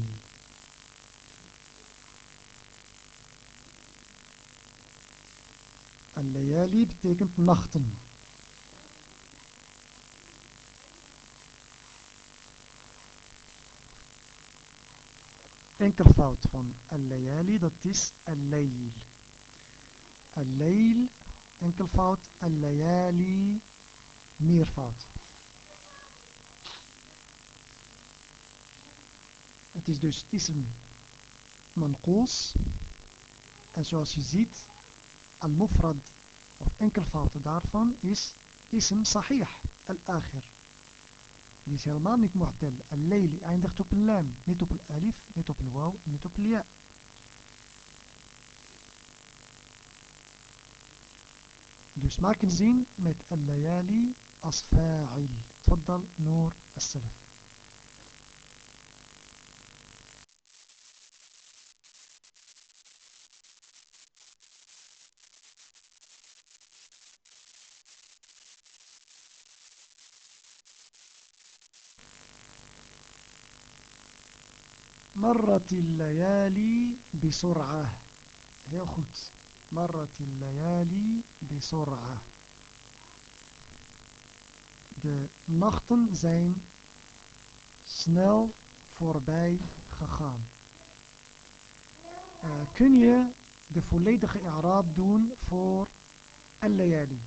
Speaker 1: الليالي بتكنت نختم. انكر فوت فن الليالي دتس الليل. الليل. انكل فوت الليالي. مير فوت Het is dus ism manqoos. En zoals je ziet, al-mufrad, of enkelvoud daarvan, is ism sahih, al-akhir. Die is helemaal niet mu'tal. Al-layli eindigt op een lam. Niet op een alif, niet op een waw, niet op een ja. Dus maak een zin met al-layali als fa'il. تفضل نور السلف مرت الليالي بسرعة goed مرت الليالي بسرعة de nachten zijn snel voorbij gegaan uh, kun je de volledige i'raab doen voor al-layali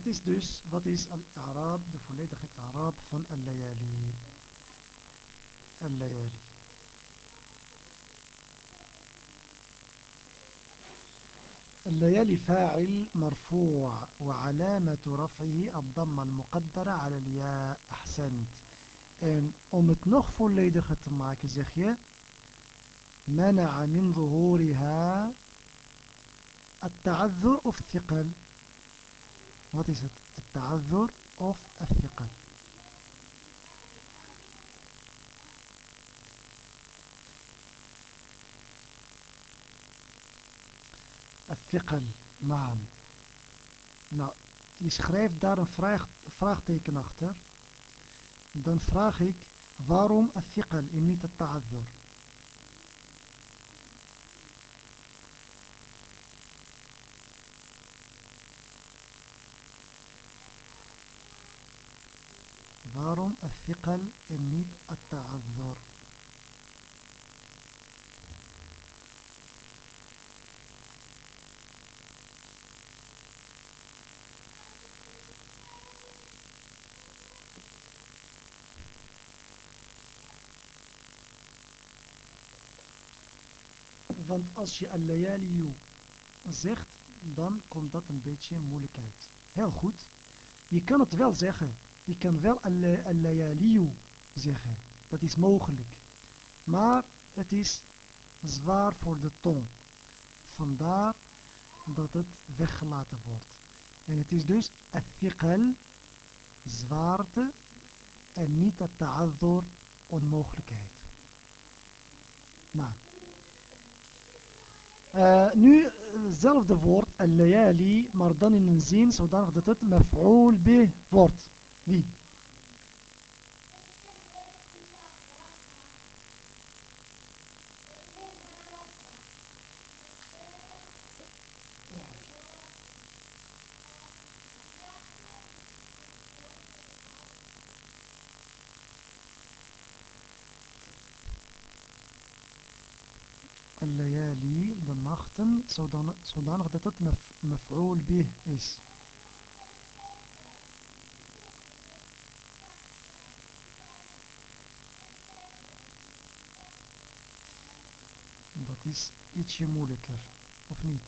Speaker 1: Wat is dus, wat is al-Arab, de volledige Arab van al-Layali? Al-Layali. الليالي فاعل مرفوع وعلامة رفعه الضمة المقدرة على الياء أحسنت en om het nog vollediger te maken zeg je منع من ظهورها التعذر of الثقل Wat is het? Ta'adhur of الثقل الثقل naam. Nou, je schrijft daar een vraag, vraagteken achter. Dan vraag ik, waarom الثقل en niet het ta'adhur? Waarom الثقل en niet التعذر Want als je al-layaliyu zegt, dan komt dat een beetje moeilijkheid. Heel goed. Je kan het wel zeggen. Je kan wel al-layaliyu zeggen. Dat is mogelijk. Maar het is zwaar voor de tong. Vandaar dat het weggelaten wordt. En het is dus al zwaarte, en niet het ta'adhur, onmogelijkheid. Nou. Uh, nu hetzelfde woord, al-layali, maar dan in een zin zodanig dat het maf'ul bi wordt. دي الليالي لما اختم سودان سودان غدا تتمف مفعول به إيش ietsje moeilijker, of niet?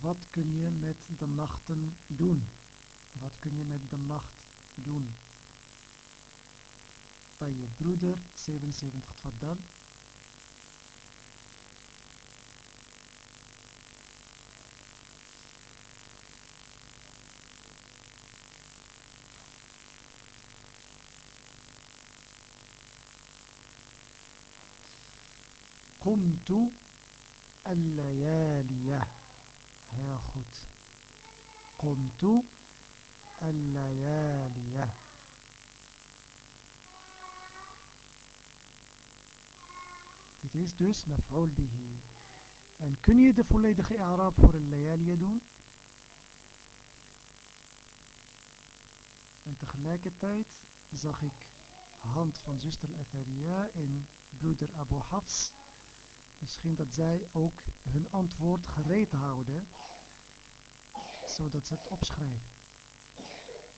Speaker 1: Wat kun je met de nachten doen? Wat kun je met de nacht doen? Bij je broeder, 77, tfaddal. قمت الليالي goed قمت الليالي Dit is dus maf'ul bihi. En kun je de volledige i'raab voor een layaliya doen? En tegelijkertijd zag ik hand van zuster Atharia en broeder Abu Hafs. Misschien dat zij ook hun antwoord gereed houden, zodat ze het opschrijven.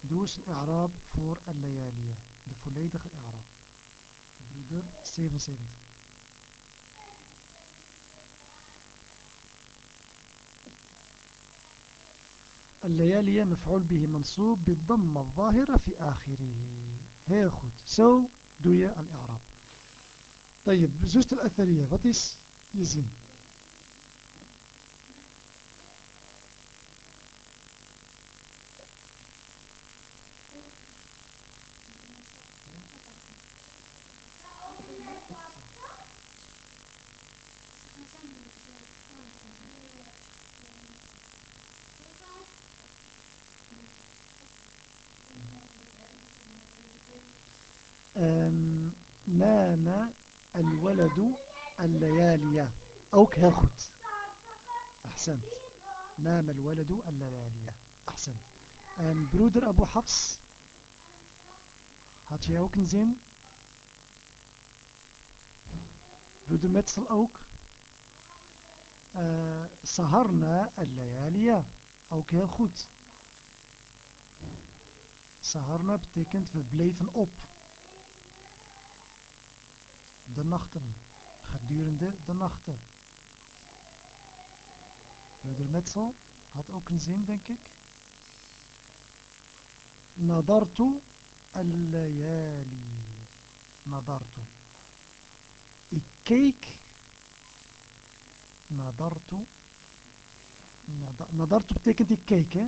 Speaker 1: Doe eens een i'raab voor al-layaliya, de volledige i'raab. Broeder 77. الليالي مفعول به منصوب بالضمة الظاهرة في آخره heel goed zo doe je الإعراب طيب زوجة الأثرية wat is zin نام الولد الليالي ook goed أحسنت. نام الولد الليالي. أحسنت. en broeder أبو حفص had jij ook een zin broeder متصل ook سهرنا الليالي ook goed سهرنا بتكنت في بليفن أوب de. Gedurende de nachten. Broeder Metsel had ook een zin, denk ik. Nadartu al-layali. Nadartu. Ik keek. Nadartu. Nadartu betekent ik keek, hè.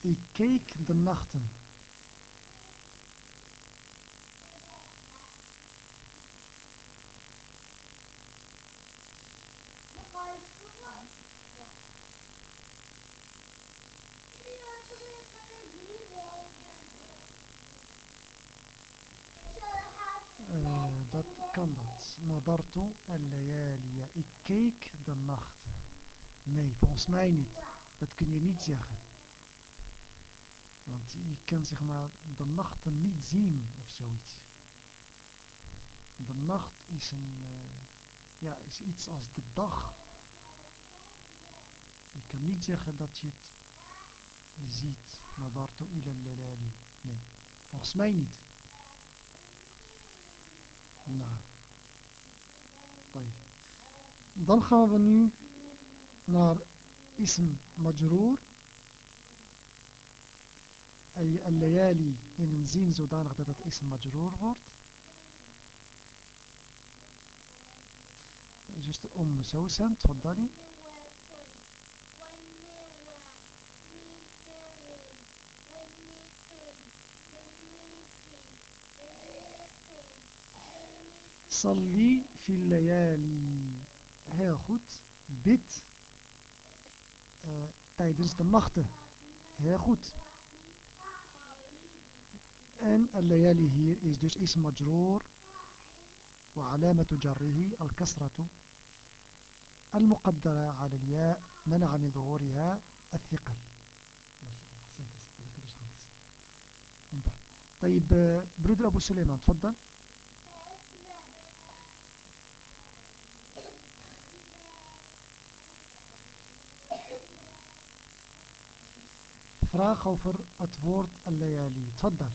Speaker 1: Ik keek de nachten. kan dat? Nadartu al-layaliya. Ik keek de nacht. Nee, volgens mij niet. Dat kun je niet zeggen. Want je kan zeg maar de nachten niet zien of zoiets. De nacht is een, uh, ja, is iets als de dag. Je kan niet zeggen dat je het ziet. Nadartu ila al-layali. Nee, volgens mij niet. Nou. Dan gaan we nu naar ism majroor. Al-layali in een zin zodanig dat het ism majroor wordt. Zuster Om Sousan, تفضلي. صلي في الليالي. heel goed bid tijdens de nachten heel goed الليالي هي is dus مجرور؟ وعلامة جره الكسرة المقدرة على الياء منع من ظهورها الثقل. طيب آه، برودر أبو سليمان تفضل. Vraag over het woord al-layali. Tfaddal.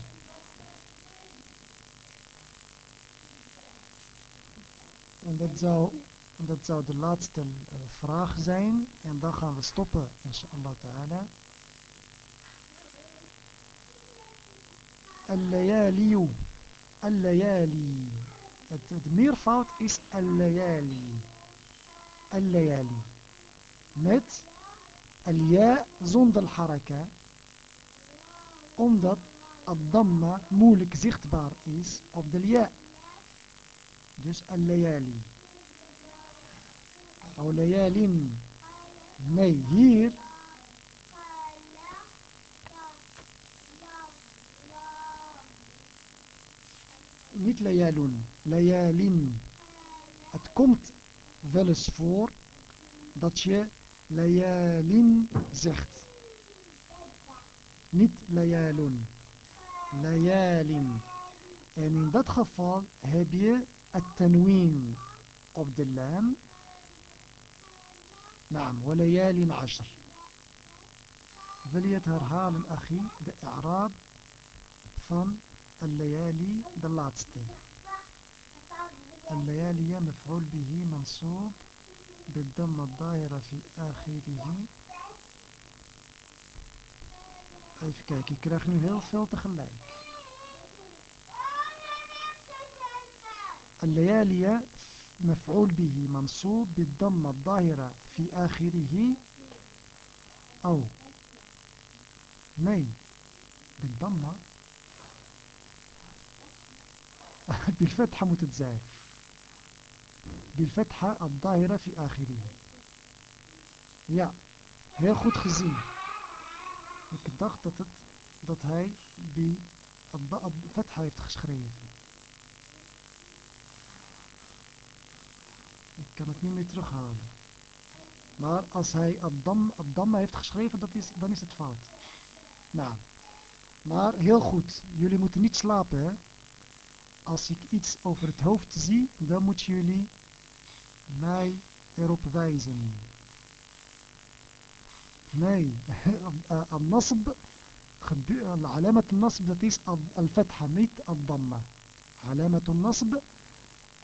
Speaker 1: En dat zou, dat zou de laatste uh, vraag zijn. En dan gaan we stoppen, inshallah ta'ala. Al-layali. Al-layali. Het, het meervoud is al-layali. Al-layali. Met al-ja zonder haraka. Omdat het damma moeilijk zichtbaar is op de ja. Dus al-layali. Of layalin. Nee, hier niet layalun, layalin. Het komt wel eens voor dat je layalin zegt. نت ليال. ليال. يعني بد خفاض هبي التنوين. قبض اللام. نعم وليالي عشر. فليت من أخي بإعراب. فم الليالي دلاتستي الليالي مفعول به منصوب بالدم الظاهرة في آخره. Even kijken, ik krijg nu heel veel tegelijk. الليالي مفعول به منصوب بالضمة الظاهرة في آخره أو nee بالضمة بالفتحة متتزايد بالفتحة الظاهرة في آخره ja heel goed gezien. Ik dacht dat, het, dat hij die vet heeft geschreven. Ik kan het niet meer terughalen. Maar als hij Abdamma heeft geschreven, dat is, dan is het fout. Nou, maar heel goed. Jullie moeten niet slapen, hè. Als ik iets over het hoofd zie, dan moeten jullie mij erop wijzen. Nee, النصب علامة النصب dat is الفتحة niet الضمة علامة النصب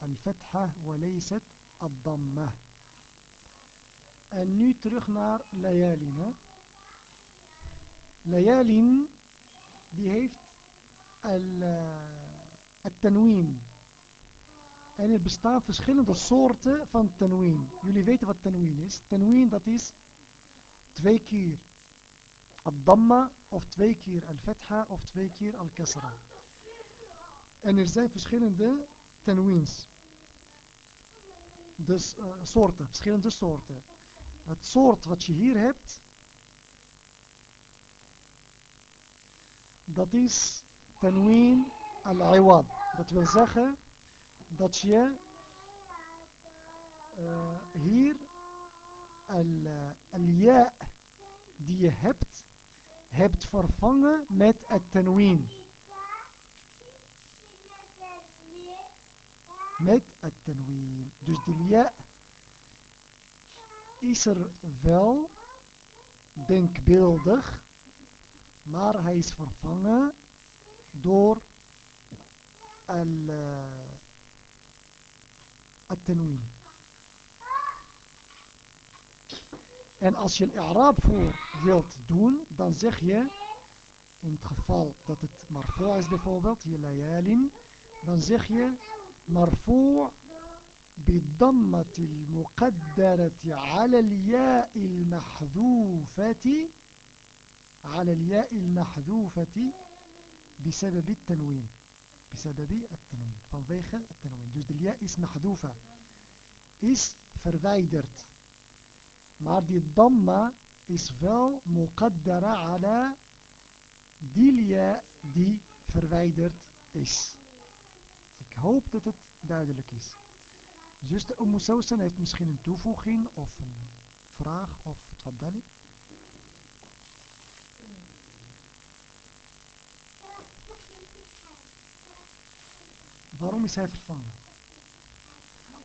Speaker 1: الفتحة وليست الضمة En nu terug naar Layalin. Layalin die heeft التنوين. En er bestaan verschillende soorten van tanween. Jullie weten wat tanween is. Tanween dat is twee keer al-damma of twee keer al-fatha of twee keer al-kasra. En er zijn verschillende tanweens. Dus uh, soorten, verschillende soorten. Het soort wat je hier hebt, dat is tanween al-iwad. Dat wil zeggen dat je uh, hier al-ja die je hebt, hebt vervangen met het tanween. Met het tanween. Dus de ja is er wel denkbeeldig, maar hij is vervangen door al-tanween. En als je een i'raab voor wilt doen, dan zeg je, in het geval dat het marfu' is bijvoorbeeld, hier layalin, dan zeg je marfu' بالضمة المقدرة على الياء المحذوفة على الياء المحذوفة بسبب التنوين بسبب التنوين vanwege التنوين dus de ja is محذوفة is verwijderd Maar die damma is wel muqaddara ala dilia die verwijderd is. Ik hoop dat het duidelijk is. Zuster Umm heeft misschien een toevoeging of een vraag of wat dan Waarom is hij vervangen?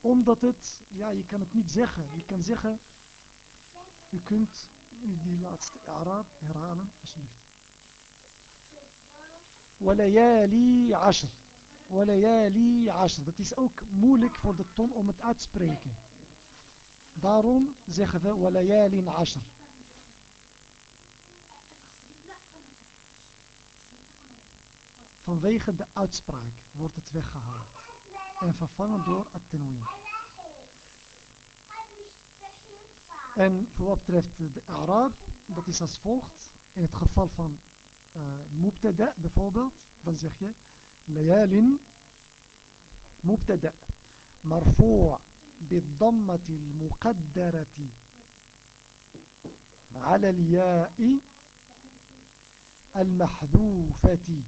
Speaker 1: Omdat het, ja, je kan het niet zeggen. Je kan zeggen, u kunt die laatste Arab herhalen, alsjeblieft. Walayali ashr. Walayali ashr. Dat is ook moeilijk voor de ton om het uit te spreken. Daarom zeggen we walayali ashr. Vanwege de uitspraak wordt het weggehaald en vervangen door at-tanween. En voor wat betreft de Arab, dat is als volgt. In het geval van uh, mubtada bijvoorbeeld, dan zeg je layalin mubtada marfu' بالضمة المقدرة على الياء المحذوفة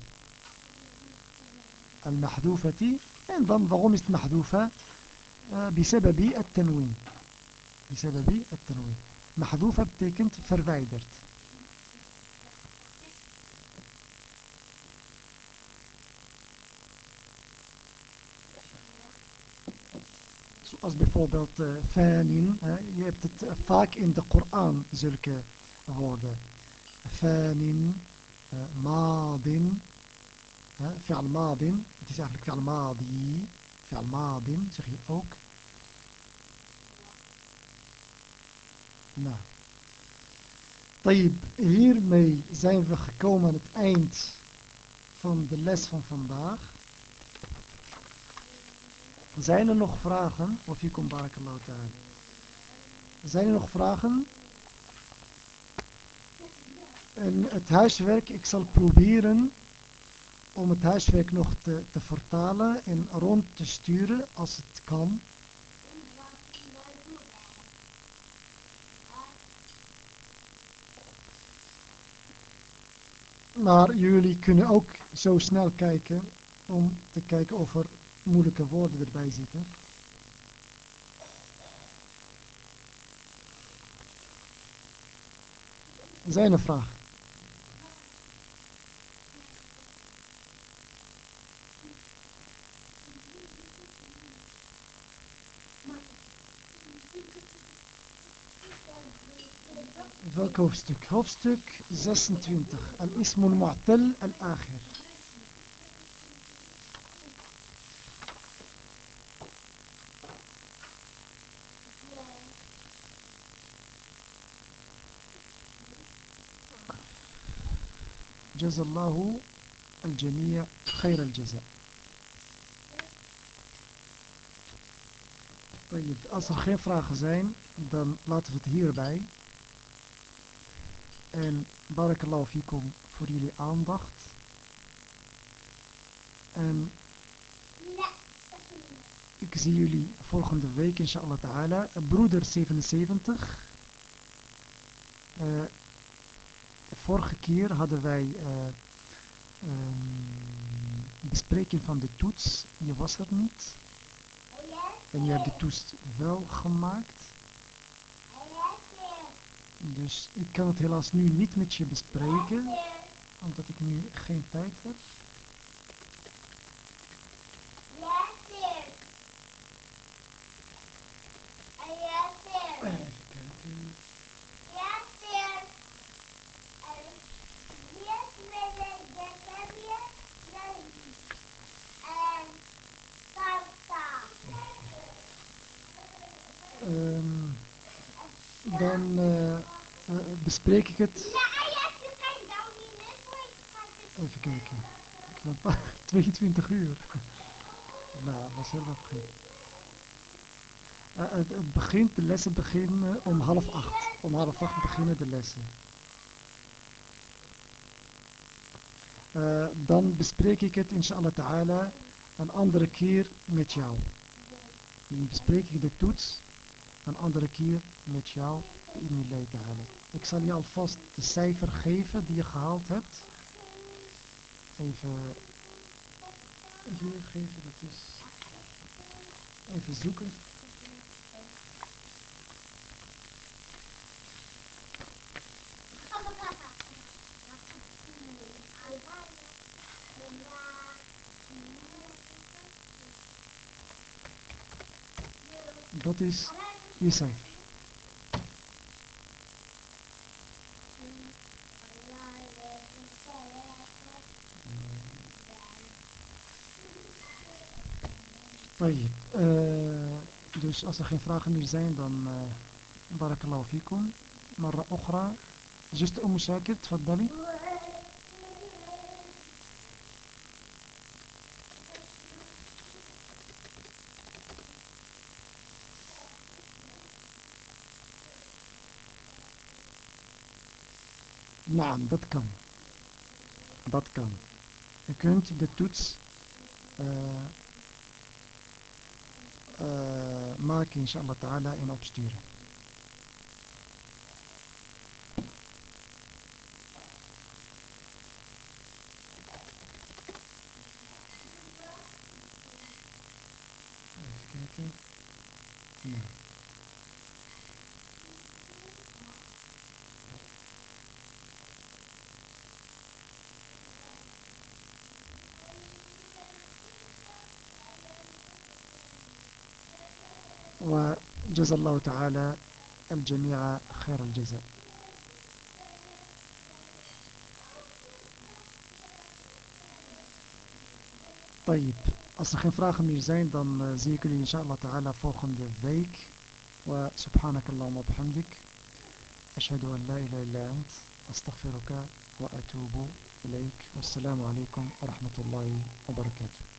Speaker 1: المحذوفة waarom is het محذوفة بسبب التنوين بسبب التنوين محذوفة betekent verwijderd Zoals bijvoorbeeld uh, fanin. Uh, je hebt het uh, vaak in de Koran, zulke woorden. Fanin, uh, madin, uh, fi'al madin. Het is eigenlijk fi'al madi. Fi'al madin zeg je ook. Nou. Hiermee zijn we gekomen aan het eind van de les van vandaag. Zijn er nog vragen? Of je komt Barakallahu aan. Zijn er nog vragen? En het huiswerk, ik zal proberen om het huiswerk nog te, te vertalen en rond te sturen als het kan. Maar jullie kunnen ook zo snel kijken om te kijken of er moeilijke woorden erbij zitten. Zijn er vragen? هناك هوفستك هوفستك 26 الاسم المعتل الآخر جزا الله الجميع خير الجزاء طيب أصر خير فراخ زين دان لاتفت هيربعي en barakallahu fikum voor jullie aandacht en ik zie jullie volgende week inshallah ta'ala broeder 77 uh, vorige keer hadden wij uh, um, bespreking van de toets. Je was er niet. En je hebt de toets wel gemaakt. Dus ik kan het helaas nu niet met je bespreken. Omdat ik nu geen tijd heb. Bespreek ik het. Even kijken. 22 uur. Nou, dat was heel wat begin. Uh, het, het, begint, de lessen beginnen om half acht. Om half acht beginnen de lessen. Uh, dan bespreek ik het inshallah ta'ala een andere keer met jou. Dan bespreek ik de toets een andere keer met jou. Ik zal je alvast de cijfer geven die je gehaald hebt. Even hier geven, dat is even zoeken. Dat is je cijfer. dus als er geen vragen meer zijn dan barakallahu fikum مرة أخرى جست أم شاكر تفضلي Naam, dat kan. Dat kan. Je kunt de toets uh, uh, maken, inshallah ta'ala, en opsturen. وجزا الله تعالى الجميع خير الجزاء. طيب vragen meer zijn dan uh, zie ik jullie inshallah ta'ala volgende week وسبحانك اللهم وبحمدك أشهد أن لا إله إلا أنت أستغفرك وأتوب إليك. والسلام عليكم ورحمة الله وبركاته.